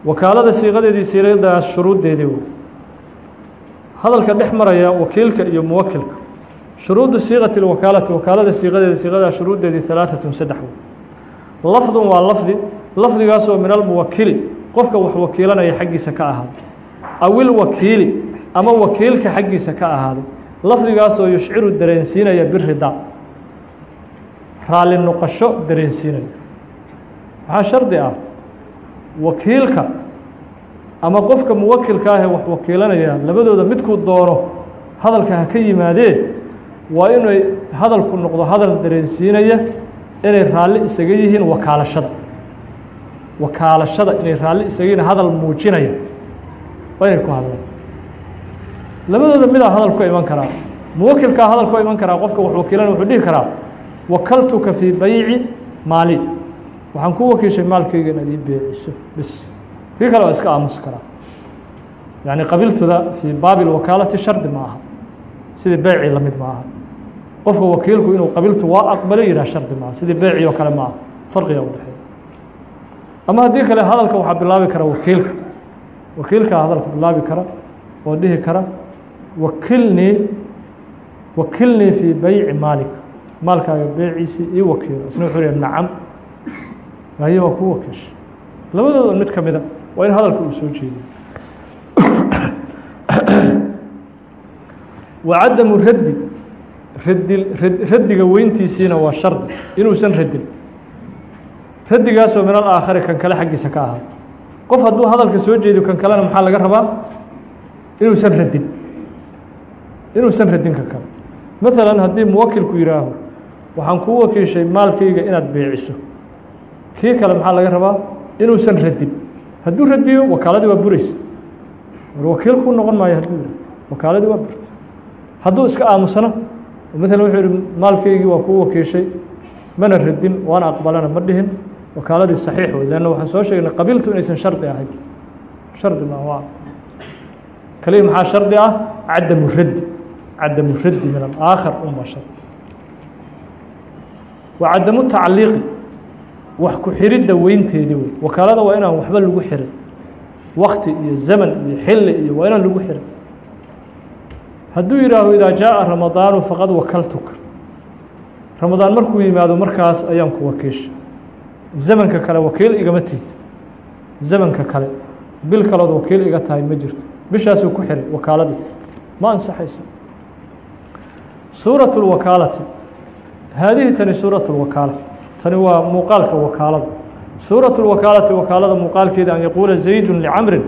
wakaalada siiqadeedii siiqadaas shuruuddeedii hadalka dhex maraya wakiilka iyo muwakilka shuruudu siiqati اlwakaalati wakaalada siiqadeeda siiqadaas shuruuddeedii halaaثatun saddex wey lafdun waa lafdi lafdigaasoo min almuwakili qofka wax wakiilanaya xaggiisa ka ahaaday awil wakiili ama wakiilka xaggiisa ka ahaaday lafdigaasoo yushciru dareensiinaya biridaa raalli noqosho dareensiinaya. Waxaa shardi ah wakiilka ama qofka muwakilka ahee wax wakiilanaya labadooda midkuu doono hadalka ha ka yimaadee waa inay hadalku noqdo hadal dareensiinaya inay raalli isaga yihiin wakaalashada wakaalashada inay raalli isaga yihiin hadal muujinaya waa inay ku hadlaan. Labadooda midaa hadal ku iman karaa. Muwakilkaa hadal ku iman karaa qofka wax wakiilanaya wuxuu dhihi karaa wakaltuka fii bayci maali. Waxaan ku wakiishay maalkayga inaad ii beeciso bis kii kale waa iska aamusi karaa yacni qabiltuda fii baabi lwakaalati shardi ma aha. Sidii beecii la mid ma aha. Qofka wakiilku inuu qabiltu waa aqbalo yidhah shardi maaha sidii beecii oo kale ma aha. Farqiga u dhexeeya. Ama haddii kale hadalka waxaa bilaabi kara wakiilka. Wakiilkaa hadalka bilaabi kara oo dhihi kara wakilnii wakilnii fii bayci maalika. Maalkaaga beeciisii ii wakiilo isna wuxuu leeyahay nacam. Waaye waa kuu wakiisha labadooda mid ka mida waa in hadalka uu soo jeediyo wa cadamu raddi radi raddiga weyntiisiina waa shardi inuusan radin raddigaasoo min alaakhari kan kale xaggiisa ka ahaa. Qof hadduu hadalka soo jeediyo kan kalena maxaa laga rabaa? Inuusan radin inuusan radin ka kale. Maalan haddii muwakilku yihaaho waxaan kuu wakiishay maalkayga inaad beeciso. Kii kale maxaa laga rabaa? Inuusan radin hadduu radiyo wakaaladii waa buraysa. War wakiilkuu noqon maayo yihah wakaaladii waa burta. Hadduu iska aamusana maalan wuxuu yihi maalkaygii waa kuu wakiishay mana radin waana aqbalana ma dhihin. Wakaaladii saxiix wey leanna waxaan soo sheegnay qabiiltu inaysan shardi ahayn. Shardi ma waa. Kaliya maxaa shardi ah? Cadamu raddi cadamu raddi min alaakhar uma shar wa cadamu tacliiqi wax ku xiridda weynteedii wey wakaalada waa inaan waxba lagu xirin wakti iyo zaman iyo xilli iyo waa inaan lagu xirin hadduu yihaaho idaa jaaءa ramadaanu faqad wakaltuka ramadaan markuu yimaado markaas ayaan ku wakiisha zamanka kale wakiil igama tiid zamanka kale bil kalood wakiil iga tahay ma jirto bishaasuu ku xiray wakaaladii ma ansaxayso suuraة الwakaalati haadihi tani suuraة الwakaala tani waa muuqaalka wakaalada suuraة اwakaalati wakaalada muuqaalkeeda an yaquula zaydu licamrin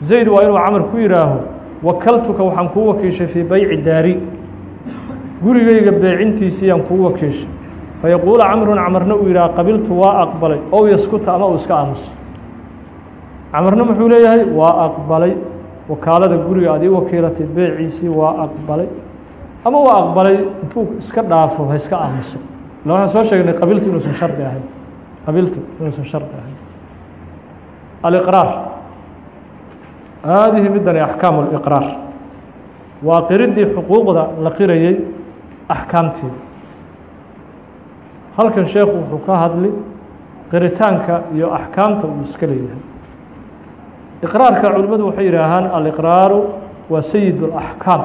zayd waa inuu camr ku yihaaho wakaltuka waxaan kuu wakiishay fii bayci daari. Gurigayga beecintiisii aan kuu wakiishay. Fayaquula camrun camarna uu yidhaha qabiltu waa aqbalay ow yaskuta ama uu iska aamuso camarna muxuu leeyahay waa aqbalay. Wakaalada guriga aad ii wakiilatay beeciisii waa aqbalay. Ama waa aqbalay intuu iska dhaafo ha iska aamuso waxaan soo sheegnay qabiltu inuusan shardi ahayn. Qabiltu inuusan shardi ahayn. Aliqraar. Haadihi midani axkaamu liqraar waa qiridii xuquuqda la qirayay axkaamteeda halkan sheekhu wuxuu ka hadli qiritaanka iyo axkaamta uu iska leeyahay. Iqraarka culimmadu waxay yidhaahaan aliqraaru waa sayid اlaxkaam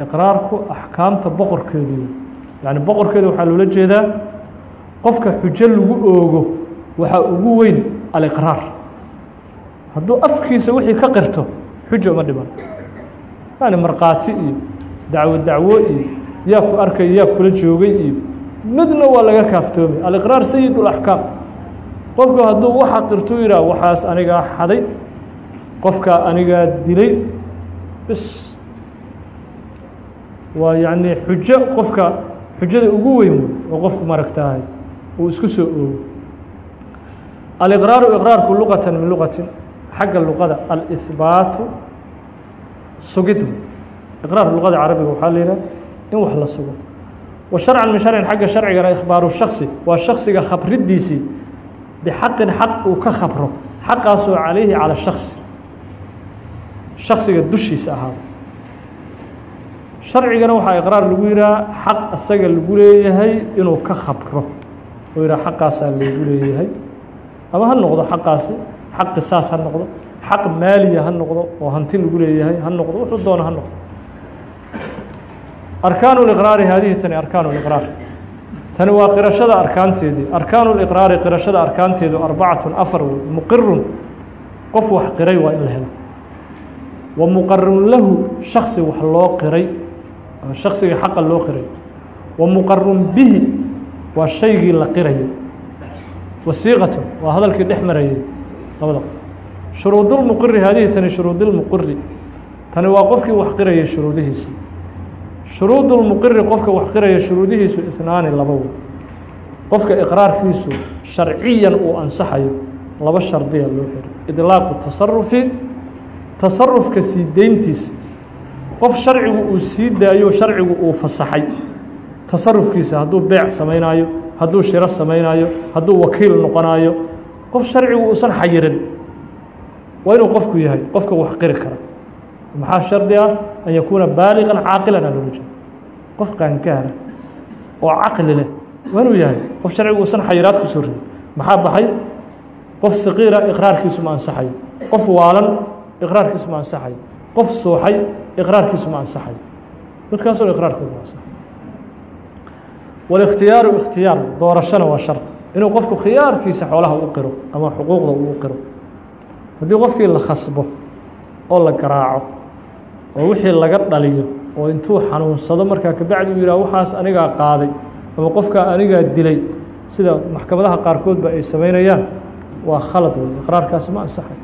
iqraarku axkaamta boqorkeedu yani boqorkeeda waxaa loola jeedaa qofka xujo lagu oogo waxaa ugu weyn aliqraar. Hadduu afkiisa wixii ka qirto xujo uma dhiman. Yani markhaati iyo dacwo dacwo iyo yaa ku arkay yaa kula joogay iyo midna waa laga kaaftoomay. Aliqraar sayid اlaxkaam qofku hadduu waxa qirtu yidhaah waxaas anigaa xaday qofkaa anigaa dilay. Bis waa yacni xujo qofka xujada ugu weyn wey oo qofku maragtahay uu isku soo oogo. Aliqraaru iqraarku luqatan min luqatin xagga luqada alihbaatu sugid iqraar luqada carabiga waxaa la yidhaha in wax la sugo. Wa sharcan min sharcin xagga sharcigana ikhbaaru shaksi waa shaksiga khabridiisii bixaqin xaq uu ka khabro xaqaasoo calayhi calى shaksi shaksiga dushiisa ahaada sharcigana waxaa iqraar lagu yihaha xaq asaga lagu leeyahay inuu ka khabro. Oo yidhaha xaqaasaa lagu leeyahay. Ama ha noqdo xaqaasi xaq qisaas ha noqdo xaq maaliya ha noqdo oo hanti lagu leeyahay ha noqdo wuxuu doono ha noqdo. Arkaanu liqraari haadihi tani arkaanu liqraar tani waa qirashada arkaanteedii arkaanu liqraari qirashada arkaanteedu arbacatun afar wey. Muqirun qof wax qiray waa in la helo. Wa muqarun lahu shaksi wax loo qiray shaksiga xaqa loo qiray. Wa muqarun bihi waa shaygii la qirayay wasiiqatun waa hadalkii dhex marayay. Labada qof. Shuruudulmuqiri haadihi tani shuruudilmuqiri tani waa qofkii wax qirayay shuruudihiisii shuruudulmuqiri qofka wax qiraya shuruudihiisu ihnaani laba wey qofka iqraarkiisu sharciyan uu ansaxayo laba shardiya loo xiray. Idlaaqu tasarufi tasarufka sii deyntiisa qof sharcigu uu sii daayo sharcigu uu fasaxay. Tasarufkiisa hadduu beec samaynayo hadduu shiro samaynayo hadduu wakiil noqonayo qof sharcigu uusan xayirin. Waa inuu qofku yahay qofka wax qiri kara maxaa shardi ah? An yakuuna baaliqan caaqilan aa loola jeeda qof qaangaara oo caqli leh waa inuu yahay qof sharcigu uusan xayiraad ku soo ridin maxaa baxay? Qof saqiira iqraarkiisu ma ansaxayo qof waalan iqraarkiisu ma ansaxayo qof suuxay iqraarkiisu ma ansaxayo dadkaasoo iqraarkooda ma ansaxayo walikhtiyaaru ikhtiyaar doorashana waa shart. Inuu qofku khiyaarkiisa xoolaha u qiro ama xuquuqda uu qiro. Haddii qofkii la khasbo oo la garaaco oo wixii laga dhaliyo oo intuu xanuunsado markaa kabacdi uu yihah waxaas anigaa qaaday ama qofkaa anigaa dilay. Sida maxkamadaha qaarkoodba ay samaynayaan waa khalad wey iqraarkaasi ma ansaxay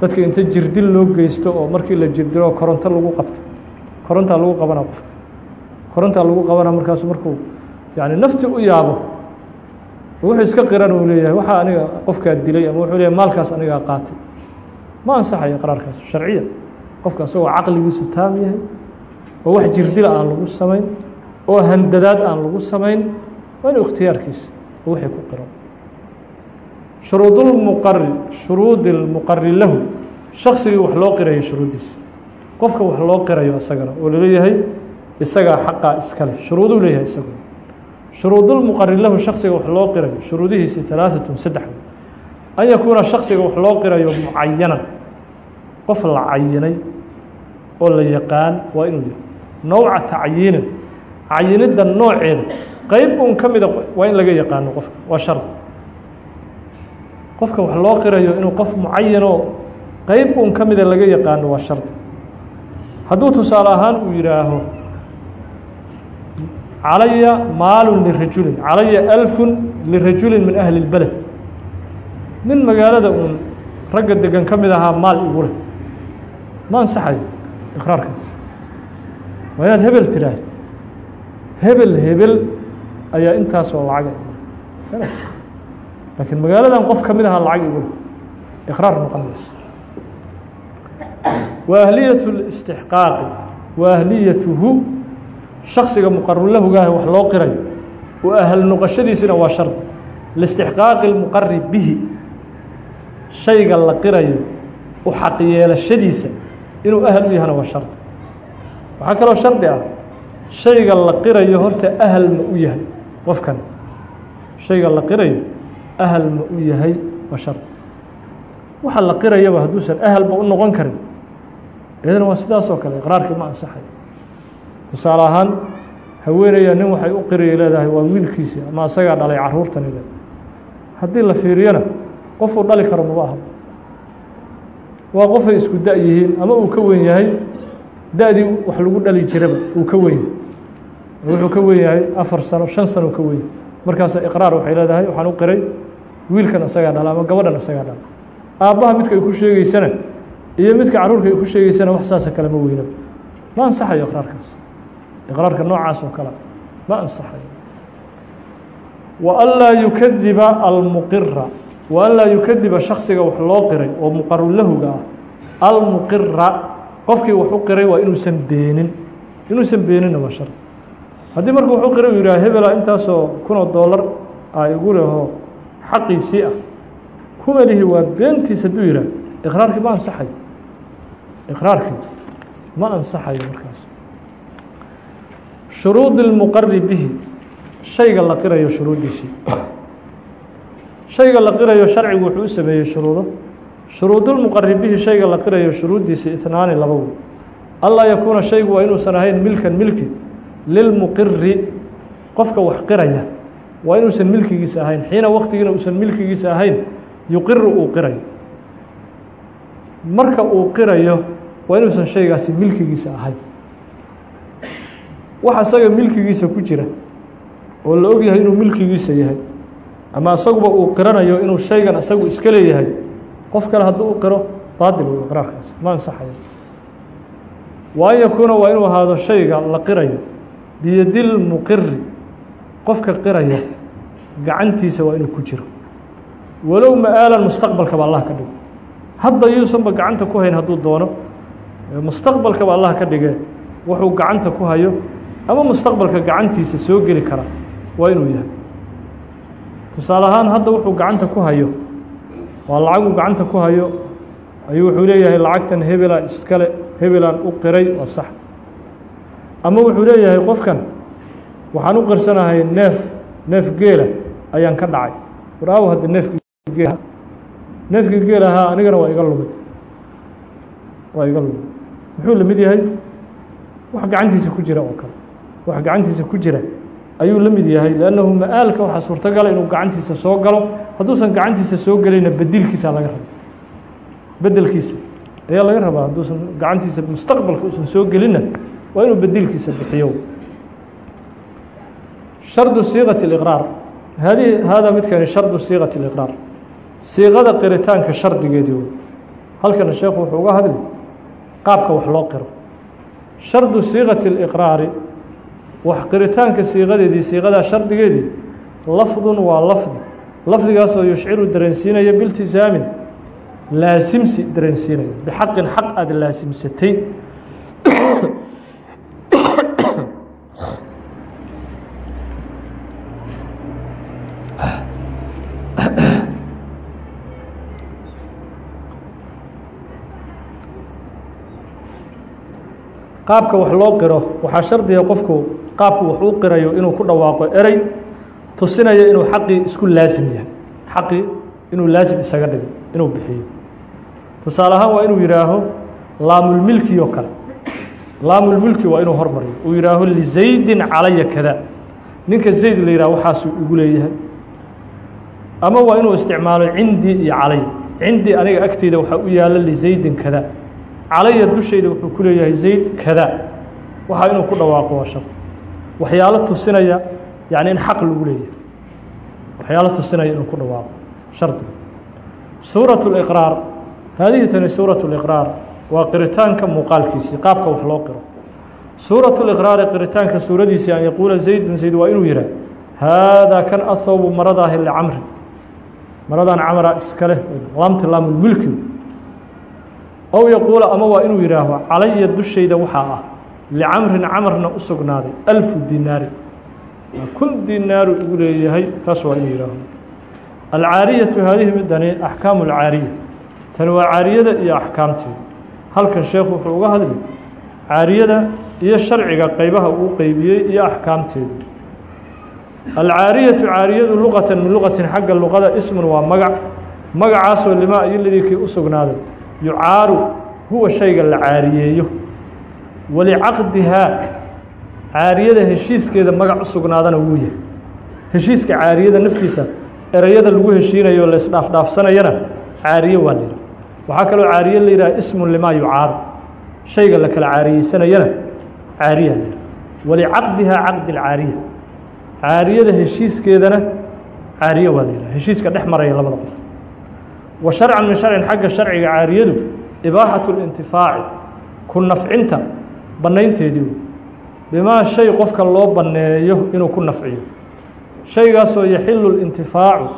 dadka inta jirdil loo geysto oo markii la jirdilo koronto lagu qabto korontaa lagu qabana qofka. Korontaa lagu qabana markaasu markuu yani nafti u yaabo wuxuu iska qiran uu leeyahay waxaa aniga qofkaa dilay ama wuxuu leeyahay maalkaas anigaa qaatay. Ma ansaxayo iqraarkaas sharciya. Qofka asagoo caqligiisu taam yahay oo wax jirdila aan lagu samayn oo handadaad aan lagu samayn waa inuu ikhtiyaarkiisa oo wixii ku qiro shuruudulmuqari shuruudi lmuqari lahu. Shaksigii wax loo qirayo shuruuddiisa. Qofka wax loo qirayo isagana oo la leeyahay isagaa xaqaa iskale shuruuduu leeyahay isagu. Shuruudulmuqari lahu shaksiga wax loo qirayo shuruudihiisi alaaatun saddex an yakuuna shaksiga wax loo qirayo mucayanan qof la cayinay oo la yaqaan waa inuu yahay nowca tacyiinin cayinidda nooceeda qeyb un ka mida waa in laga yaqaano qofka waa shardi qofka wax loo qirayo inuu qof mucayanoo qeyb un ka mida laga yaqaano waa shardi hadduu tusaale ahaan uu yidhaaho calaya maalun lirajulin calaya alfun lirajulin min ahli اlbeled nin magaalada uun ragga degan ka mid ahaa maal igu leh. Ma ansaxayo iqraarkaas. Waa inaad hebel tiraahdo. Hebel hebel ayaa intaasoo lacaga laakiin magaaladan qof ka mid ahaa lacag igu leh iqraar noqon mayso wa ahliyaة الاstixqaaqi wa ahliyatuhu shaksiga muqarun lahugaah wax loo qirayo oo ahal noqoshadiisina waa shardi listixqaaqi اlmuqari bihi shayga la qirayo u xaq yeelashadiisa inuu ahal u yahana waa shardi waxaa kaloo shardi ah shayga la qirayo horta ahal ma u yahay qofkan shayga la qirayo ahal ma u yahay waa shardi waxa la qirayaba hadduusan ahalba u noqon karin. Iyadana waa sidaas oo kale iqraarkii ma ansaxayo tusaale ahaan haweenaya nin waxay u qiraya leedahay waa wiilkiisi ama asagaa dhalay caruurtani le. Haddii la fiiriyona qofuu dhali karo maba aha. Waa qofay isku da yihiin ama uu ka wen yahay da-dii wax lagu dhali jiraba uu ka wen yahay wuxuu ka wen yahay afar sano shan sano ka wen yahay markaasa iqraar waxay leedahay waxaan u qiray wiilkan isagaa dhala ama gabadhan isagaa dhala. Aabbaha midka ay ku sheegeysana iyo midka carruurka ay ku sheegeysana wax saasa kale ma weyna. Ma ansaxayo iqraarkaas. Iqraarka noocaas oo kale ma ansaxayo. Wa anlaa yukadiba almuqira wa an laa yukadiba shaksiga wax loo qiray oo muqarulahuga ah. Almuqira qofkii wax u qiray waa inuusan beenin. Inuusan beeninna waa shar. Haddii markuu wax u qiray uu yidhaha hebela intaasoo kunoo doolar a igu leho xaqiisii ah. Kuma lihi waa beentiis hadduu yidhah iqraarkii ma ansaxayo iqraarkii ma ansaxayo markaas. Shuruudi اlmuqari bihi. Shayga la qirayo shuruuddiisii. Shayga la qirayo sharcigu wuxuu u sameeyey shuruudo. Shuruudulmuqari bihi shayga la qirayo shuruuddiisii ihnaani laba wey anlaa yakuuna shaygu waa inuusan ahayn milkan milki. Lilmuqiri qofka wax qiraya waa inuusan milkigiisa ahayn. Xiina waktigiina uusan milkigiisa ahayn yuqiru uu qirayo marka uu qirayo waa inuusan shaygaasi milkigiisa ahayn. Wax asaga milkigiisa ku jira oo la og yahay inuu milkigiisa yahay ama asaguba uu qiranayo inuu shaygan asagu iska leeyahay qof kale hadduu u qiro baatil wey iqraarkaasi. Ma ansaxayo. Wa an waa inuu ahaado shayga la qirayo. Biyadil muqiri qofka qiraya gacantiisa waa inuu ku jiro. Walow ma-aalan mustaqbalkaba allah ka dhigo hadda yuusanba gacanta ku hayn hadduu doono mustaqbalkaba allah ka dhige wuxuu gacanta ku hayo ama mustaqbalka gacantiisa soo geli kara waa inuu yahay. Tusaale ahaan hadda wuxuu gacanta ku hayo waa lacaguu gacanta ku hayo ayuu wuxuu leeyahay lacagtan hebelaan iskale hebelaan u qiray waa sax. Ama wuxuu leeyahay qofkan waxaan u qirsanahay neef neef geela ayaan ka dhacay. Waraaw hadda neefkii neefkii geel ahaa anigana waa iga lumay waa iga lumay muxuu la mid yahay? Wax gacantiisa ku jira oo kale. Wax gacantiisa ku jira ayuu la mid yahay lannahu ma-aalka waxaa suurtagala inuu gacantiisa soo galo. Hadduusan gacantiisa soo gelayna bedilkiisa laga raba bedelkiisa ayaa laga rabaa hadduusan gacantiisa mustaqbalka uusan soo gelinna. Waa inuu bedilkiisa bixiyo shardu siiqati اliqraar hadi haadaa midkani shardu siiqati اliqraar siiqada qiritaanka shardigeedii wey halkana sheekhu wuxuu uga hadli qaabka wax loo qiro shardu siiqati اliqraari wax qiritaanka siiqadeedii siiqadaa shardigeedii lafdun waa lafdi lafdigaasoo yushciru dareensiinaya biltisaamin laasimsi dareensiinaya bixaqin xaq aada laasimsatay qaabka wax loo qiro waxaa shardiga qofku qaabku wax uu qirayo inuu ku dhawaaqo erey tusinaya inuu xaqii isku laasim yahay xaqii inuu laasim isaga dhigo inuu bixiyo. Tusaale ahaan waa inuu yidhaaho laamulmilki oo kale. Laamulmilki waa inuu hormariyo. Uu yidhaaho lizaydin calaya kada. Ninka zayd la yidhaho waxaasuu igu leeyahay. Ama waa inuu isticmaalo cindii iyo calay. Cindii aniga agteyda waxaa u yaalla lizaydin kada calaya dushayda wuxuu ku leeyahay zayd kada waxaa inuu ku dhawaaqo waa shar waxyaalo tusinaya yani in xaq lagu leeyahay waxyaalo tusinaya inuu ku dhawaaqo shardiga suuraة اliqraar haadihi tani suuraة اliqraar waa qiritaanka muuqaalkiisii qaabka wax loo qiro suuraة اliqraari qiritaanka suuradiisii an yaquula zaydun zayd waa inuu yihaah haadaa kan ahawbu maradaahi licamri maradan camra iska leh laamti laamulmilki ow yaquula ama waa inuu yidhaaho calaya dushayda waxaa ah. Licamrin camarna u sugnaaday alfu dinaari. Kun dinaaru igu leeyahay taas waa inuu yidhaaho alcaariyatu haadihi midani axkaamu alcaariya tani waa caariyada iyo axkaamteeda halkan sheekhu wuxuu uga hadli caariyada iyo sharciga qeybaha uu qeybiyey iyo axkaamteeda alcaariyatu caariyadu luqatan min luqatin xagga luqada ismun waa magac. Magacaasoo limaa iyo lidikii u sugnaaday yucaaru huwa shayga la caariyeeyo. Walicaqdihaa caariyada heshiiskeeda magac u sugnaadana wuu yahay. Heshiiska caariyada naftiisa ereyada lagu heshiinayo la isdhaafdhaafsanayana caariye waa la yidhaha waxaa kaloo caariye la yidhaha ismun limaa yucaaru. Shayga la kala caariyeysanayana caariya la yidhaha walicaqdihaa caqdi alcaariya caariyada heshiiskeedana caariye waa la yidhaha heshiiska dhex maraya labada qof wa sharcan min sharcin xagga sharciga caariyadu ibaaxatu lintifaaci ku nafcinta bannaynteedii bimaa shay qofka loo banneeyo inuu ku nafciyo. Shaygaasoo yaxilu lintifaacu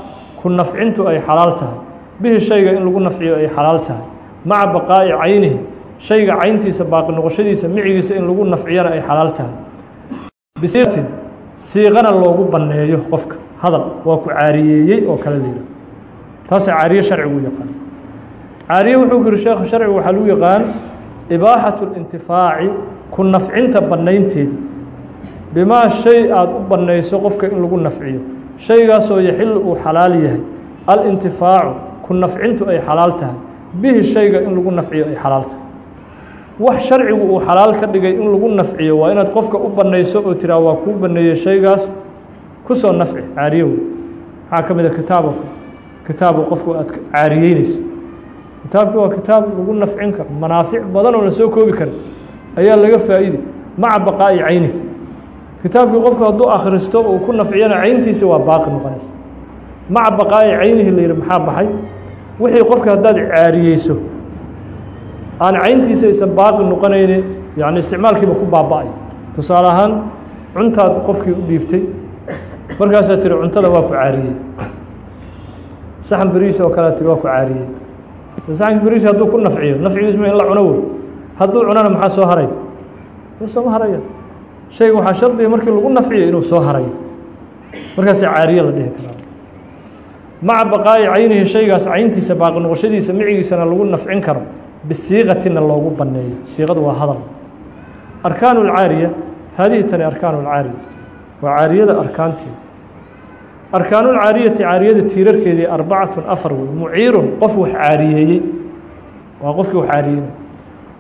ku nafcintu ay xalaal tahay. Bihi shayga in lagu nafciyo ay xalaal tahay. Maca baqaa'i caynihi shayga cayntiisa baaqi noqoshadiisa micigiisa in lagu nafciyana ay xalaal tahay. Bisiiqatin siiqana loogu banneeyo qofka hadal waa ku caariyeeyey oo kala leeya taasaa caariye sharcigu yaqaan. Caariye wuxuu ku yihi sheekhu sharcigu waxaa lagu yaqaan ibaaxatu lintifaaci ku nafcinta bannaynteedi bimaa shay aada u bannayso qofka in lagu nafciyo. Shaygaasoo yaxilu uu xalaal yahay. Alintifaacu ku nafcintu ay xalaal tahay. Bihi shayga in lagu nafciyo ay xalaal tahay. Wax sharcigu uu xalaal ka dhigay in lagu nafciyo waa inaad qofka u bannayso oo tiraa waa kuu banneeyey shaygaas ku soo nafci. Caariye wey maxaa ka mid a kitaabo kitaabu qofku aad caariyeynaysa kitaabkii waa kitaab lagu nafcin karo manaafic badan oo la soo koobi kara ayaa laga faa'iiday maca baqaa'i cayni kitaabkii qofku hadduu akhristo uu ku nafciyana cayntiisa waa baaqi noqonaysa. Maca baqaa'i caynihi la yihi maxaa baxay? Wixii qofka haddaad caariyeyso aan cayntiisa aysan baaqi noqonayni yani isticmaalkiiba ku baaba-ay. Tusaale ahaan cuntaad qofkii u dhiibtay markaasaa tiri cuntada waa ku caariyey saxan beriis oo kale tiri waa ku caariyey. Saxanka beriis hadduu ku nafciyo nafcigiisma in la cuno wey hadduu cunana maxaa soo haray? Sooma haraya. Shayga waxaa shardiga markii lagu nafciyo inuu soo harayo markaasa caariye la dhihi karaa. Maca baqaa'i caynihi shaygaas cayntiisa baaqi noqoshadiisa micigiisana lagu nafcin karo. Bisiiqatina loogu banneeyo siiqadu waa hadal. Arkaanu اlcaariya haadihi tani arkaanu اlcaariya waa caariyada arkaanteeda arkaanu lcaariyati caariyada tiirarkeedii arbacatun afar wey muciirun qof wax caariyeeyey waa qofkii wax caariyeynay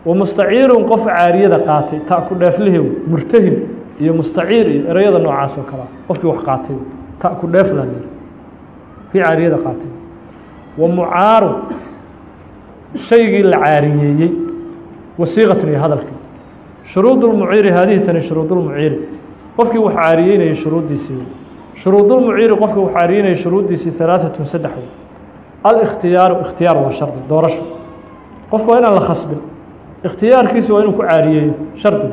wa mustaciirun qof caariyada qaatay. Ta ku dheeflihiw murtahin iyo mustaciir iyo ereyada noocaas oo kalea qofkii wax qaatay. Ta ku dheefla kii caariyada qaatay. Wa mucaarun shaygii la caariyeeyey wasiiqatun iyo hadalkii. Shuruud lmuciiri tani shuruudulmuciiri qofkii wax caariyeynayay shuruuddiisii shuruudulmuciiri qofka wax caariyeynayay shuruuddiisii halaaثatun saddex wey alikhtiyaaru ikhtiyaar waa shardi doorasho. Qofka waa inaan la khasbin. Ikhtiyaarkiisa waa inuu ku caariyeeyo shardi.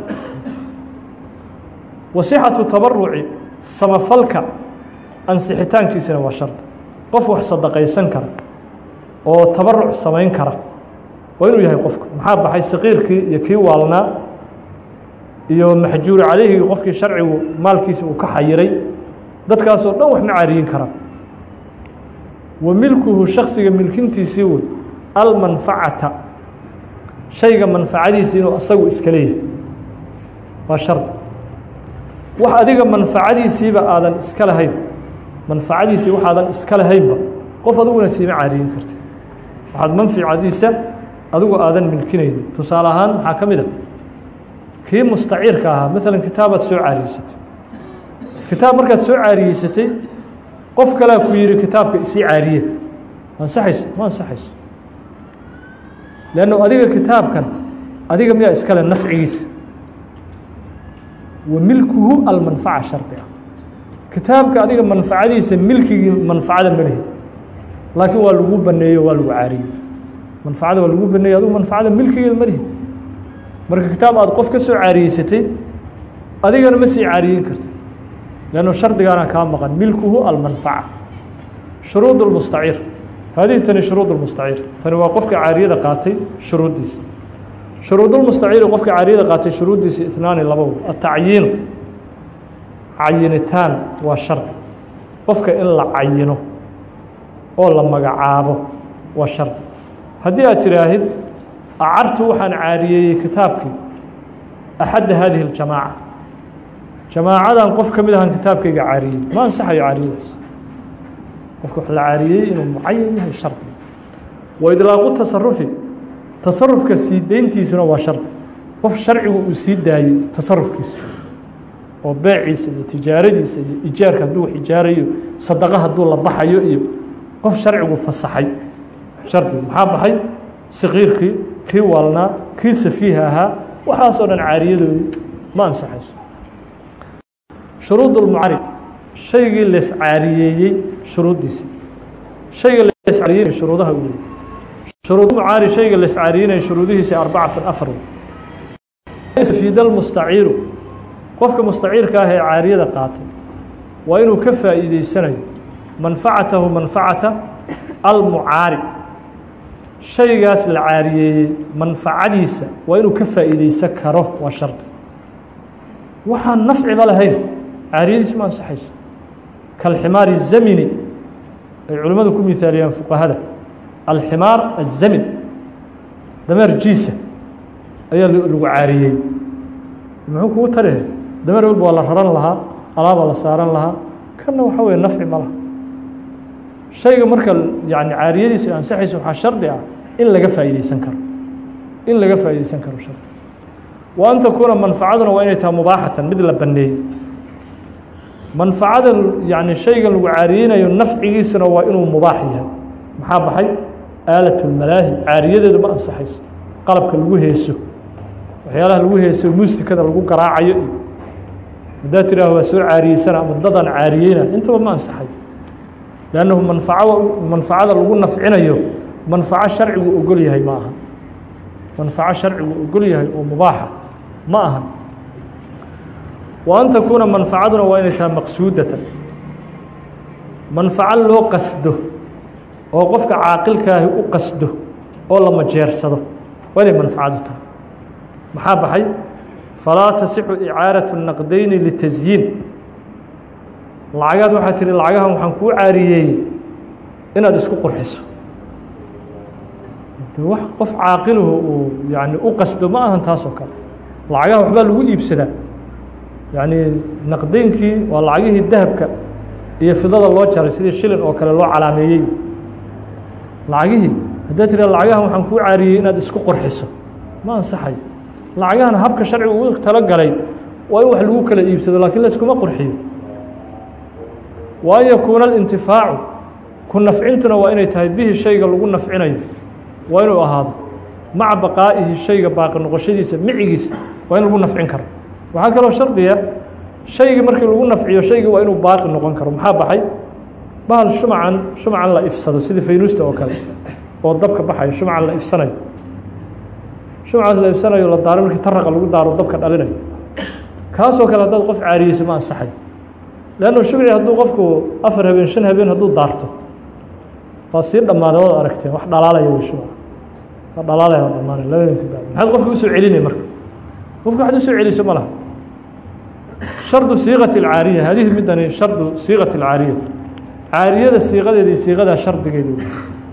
Wasixatu tabaruci samafalka ansixitaankiisina waa shardi. Qof wax sadaqaysan kara oo tabaruc samayn kara waa inuu yahay qofka. Maxaa baxay? Saqiirkii iyo kii waalnaa iyo maxjuur calayhigii qofkii sharcigu maalkiisa uu ka xayiray dadkaasoo dhan wax caariyin karaan wa milkuhu shaksiga milkintiisii wey almanfacata shayga manfacadiisa inuu asagu iska leeyahay. Waa shardi wax adiga manfacadiisiiba aadan iska lahayn manfacadiisii waxaadan iska lahaynba qof adiguna siima caariyin karti waxaad manficadiisa adigu aadan milkinaynin. Tusaale ahaan maxaa ka mid a? Kii mustaciirka ahaa maalan kitaabaad soo caariyeysatay kitaab markaad soo caariyeysatay qof kalea ku yihi kitaabka isii caariye. Ma ma ansaxayso leanno adiga kitaabkan adiga miyaa iskale nafcigiisa wa milkuhu almanfaca shardi ah kitaabka adiga manfacadiisa milkigii manfacada ma lihid laakiin waa lagu baneeyo waa lagu caariyey manfacada waa lagu baneeyey adigu manfacada milkigeeda ma lihid marka kitaab aad qof ka soo caariyeysatay adigana ma sii caariyeyn karta leanno shardigaana kaa maqan milkuhu almanfaca shuruud اlmustaciir haadihi tani shuruud اlmustaciir tani waa qofka caariyada qaatay shuruuddiisa shuruudulmustaciiri qofka caariyada qaatay shuruuddiisa itnaani laba atacyiinu cayinitaan waa shardi qofka in la cayino oo la magacaabo waa shardi haddii aad tiraahid acartu waxaan caariyeeyey kitaabkii axadda haadihi اljamaaca jamaacadan qof ka mid ahaan kitaabkayga caariyey ma ansaxayo caariyadaas qofka wax la caariyey inuu mucayan yahay shardi. Wa idlaaqu tasarufi tasarufka sii deyntiisuna waa shardi qof sharcigu uu sii daayey tasarufkiisa oo beeciisa iyo tijaaradiisa iyo ijaarka hadduu wax ijaarayo sadaqo hadduu la baxayo iyo qof sharcigu fasaxay. Shardigu maxaa baxay? Saqiirkii kii waalnaa kii safiiha ahaa waxaasoo dhan caariyadoodii ma ansaxayso shuruud اlmucari shaygii lees caariyeeyey shuruuddiisa. Shayga lees caariyeynay shuruudaha leeyay shuruud mucaari shayga lees caariyeynaya shuruudihiisa arbacatan afar fiida lmustaciiru qofka mustaciirka ah ee caariyada qaatay waa inuu ka faa'iideysanayo manfacatahu manfacata almucaari shaygaas la caariyeeyey manfacadiisa waa inuu ka faa'iideysan karo waa shardi waxaan nafciba lahayn caariyadiisu ma ansaxayso kalximaari الzamini ay culimmadu ku mihaaliyaan fuqahada alximaar aلzamin dameer jiisa ayaa lagu caariyey muxuu kugu tarihe dameer walba waa la raran lahaa alaabaa la saaran lahaa kanna waxa weye nafci ma laha shayga marka yani caariyadiisu ansaxayso waxaa shardi ah in laga faa'iideysan karo in laga faa'iideysan karo shardi wa an takuuna manfacaduna waa inay tahay mubaaxatan mid la baneeyey manfacada yani shayga lagu caariyeynayo nafcigiisuna waa inuu mubaax yahay. Maxaa baxay? Aalat lmalaahi caariyadeedu ma ansaxayso. Qalabka lagu heeso waxyaalaha lagu heeso muustikada lagu garaacayo iyo haddaad tidhaah waa soo caariyeysana ama dadan caariyeyna intaba ma ansaxayo lannahu manfaco manfacada lagu nafcinayo manfaco sharcigu ogol yahay ma aha. Manfaco sharcigu ogol yahay oo mubaaxa ma aha wa an takuuna manfacaduna waa inay tahay maqsuudatan manfaco loo qasdo oo qofka caaqilkaahi u qasdo oo la majeersado waa inay manfacadu tahay maxaa baxay falaa tasixu icaaraةu naqdayni litasyiin lacagaad waxaa tihi lacagahan waxaan kuu caariyeeyey inaad isku qurxiso wax qof caaqiluhu uu yani u qasdo ma ahan taasoo kale lacagaha waxbaa lagu iibsadaa yani naqdeynkii waa lacagihii dahabka iyo fidada loo jaray sidii shilin oo kale loo calaameeyey. Lacagihii haddaad tiri lacagahan waxaan kuu caariyey inaad isku qurxiso. Ma ansaxayo lacagahan habka sharcigu uu talagalay waa in wax lagu kala iibsado lakiin layskuma qurxiyo. Wa an yakuuna alintifaacu ku nafcintuna waa inay tahay bihi shayga lagu nafcinayo. Waa inuu ahaado maca baqaa'ihi shayga baaqi noqoshadiisa micigiisa waa in lagu nafcin karo waxaa kaloo shardiya shaygii markii lagu nafciyo shaygii waa inuu baaqi noqon karo. Maxaa baxay? Bahal shumacan shumacan la ifsado sidii faynuusta oo kale oo dabka baxayo shumacan la ifsanayo. Shumcaas la ifsanayo la daaro markii taraqa lagu daaro dabka dhalinayo kaasoo kale haddaad qof caariyeyso ma ansaxayo leannu shumci hadduu qofku afar habeen shan habeen hadduu daarto waa sii dhammaaday waad aragteen wax dhalaalaya wey shumca waa dhalaalaya waa dhamaanay laba bacdi maxaad qofka u soo celinay marka? Qofka waxaad u soo celiso ma laha shardu siiqati alcaariya. Hadihi midani shardu siiqati alcaariyati caariyada siiqadeedii siiqadaa shardigeedii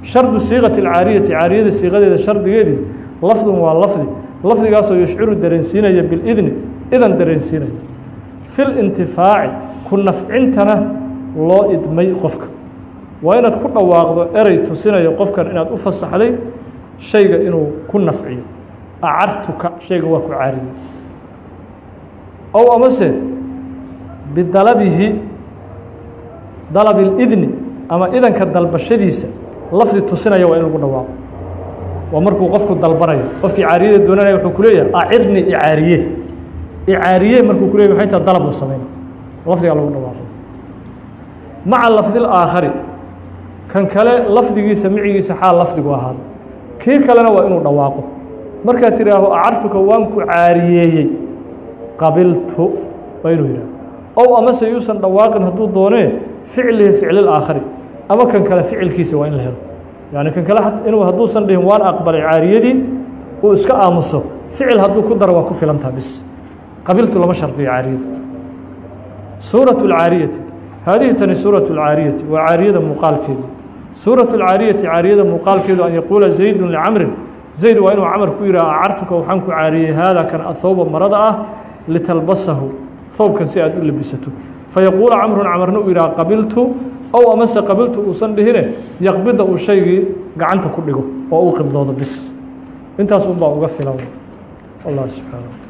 shardu siiqati alcaariyati caariyada siiqadeeda shardigeedii lafdun waa lafdi. Lafdigaasoo yushciru dareensiinaya bilidni. Idan dareensiinaya. Fi lintifaaci ku nafcintana loo idmay qofka. Waa inaad ku dhawaaqdo erey tusinayo qofkan inaad u fasaxday shayga inuu ku nafciyo. Acartuka shayga waa ku caariyey ow amase bidalabihi dalab اlidni ama idanka dalbashadiisa lafdi tusinaya waa in lagu dhawaaqo. Waa markuu qofku dalbanayo qofkii caariyada doonanaya wuxuu ku leeyahay acirni icaariye. Icaariye markuu ku leyahy maxay taha dalab uu sameynay lafdigaa lagu dhawaaqo. Maca lafdi اlaakhari kan kale lafdigiisa micigiisa xaal lafdigu ahaado. Kii kalena waa inuu dhawaaqo. Markaad tidhaaho acartuka waan ku caariyeeyey qabiltu waa inuu yidhaho ow amase yuusan dhawaaqin hadduu doonee ficlihi ficlil aakhari ama kan kale ficilkiisa waa in la helo yani kan kale inuu hadduusan dhihin waan aqbalay caariyadii uu iska aamuso ficil hadduu ku daro waa ku filantaha bis qabiltu lama shardiyo caariyada suuraة اlcaariyati haadihi tani suuraة اlcaariyati waa caariyada muuqaalkeedii suuraة اcaariyati caariyada muuqaalkeedu an yaquula zaydu licamrin zayd waa inuu camar ku yihaha acartuka waxaan ku caariyey haada kan athowba marada ah litalbasahu thowbkan si aad u labisato. Fayaquula camrun camarna uu yidhaha qabiltu ow amase qabiltu uusan dhihine yaqbida uu shaygii gacanta ku dhigo oo uu qibdoodo bis. Intaas un baa uga filan allah subxaana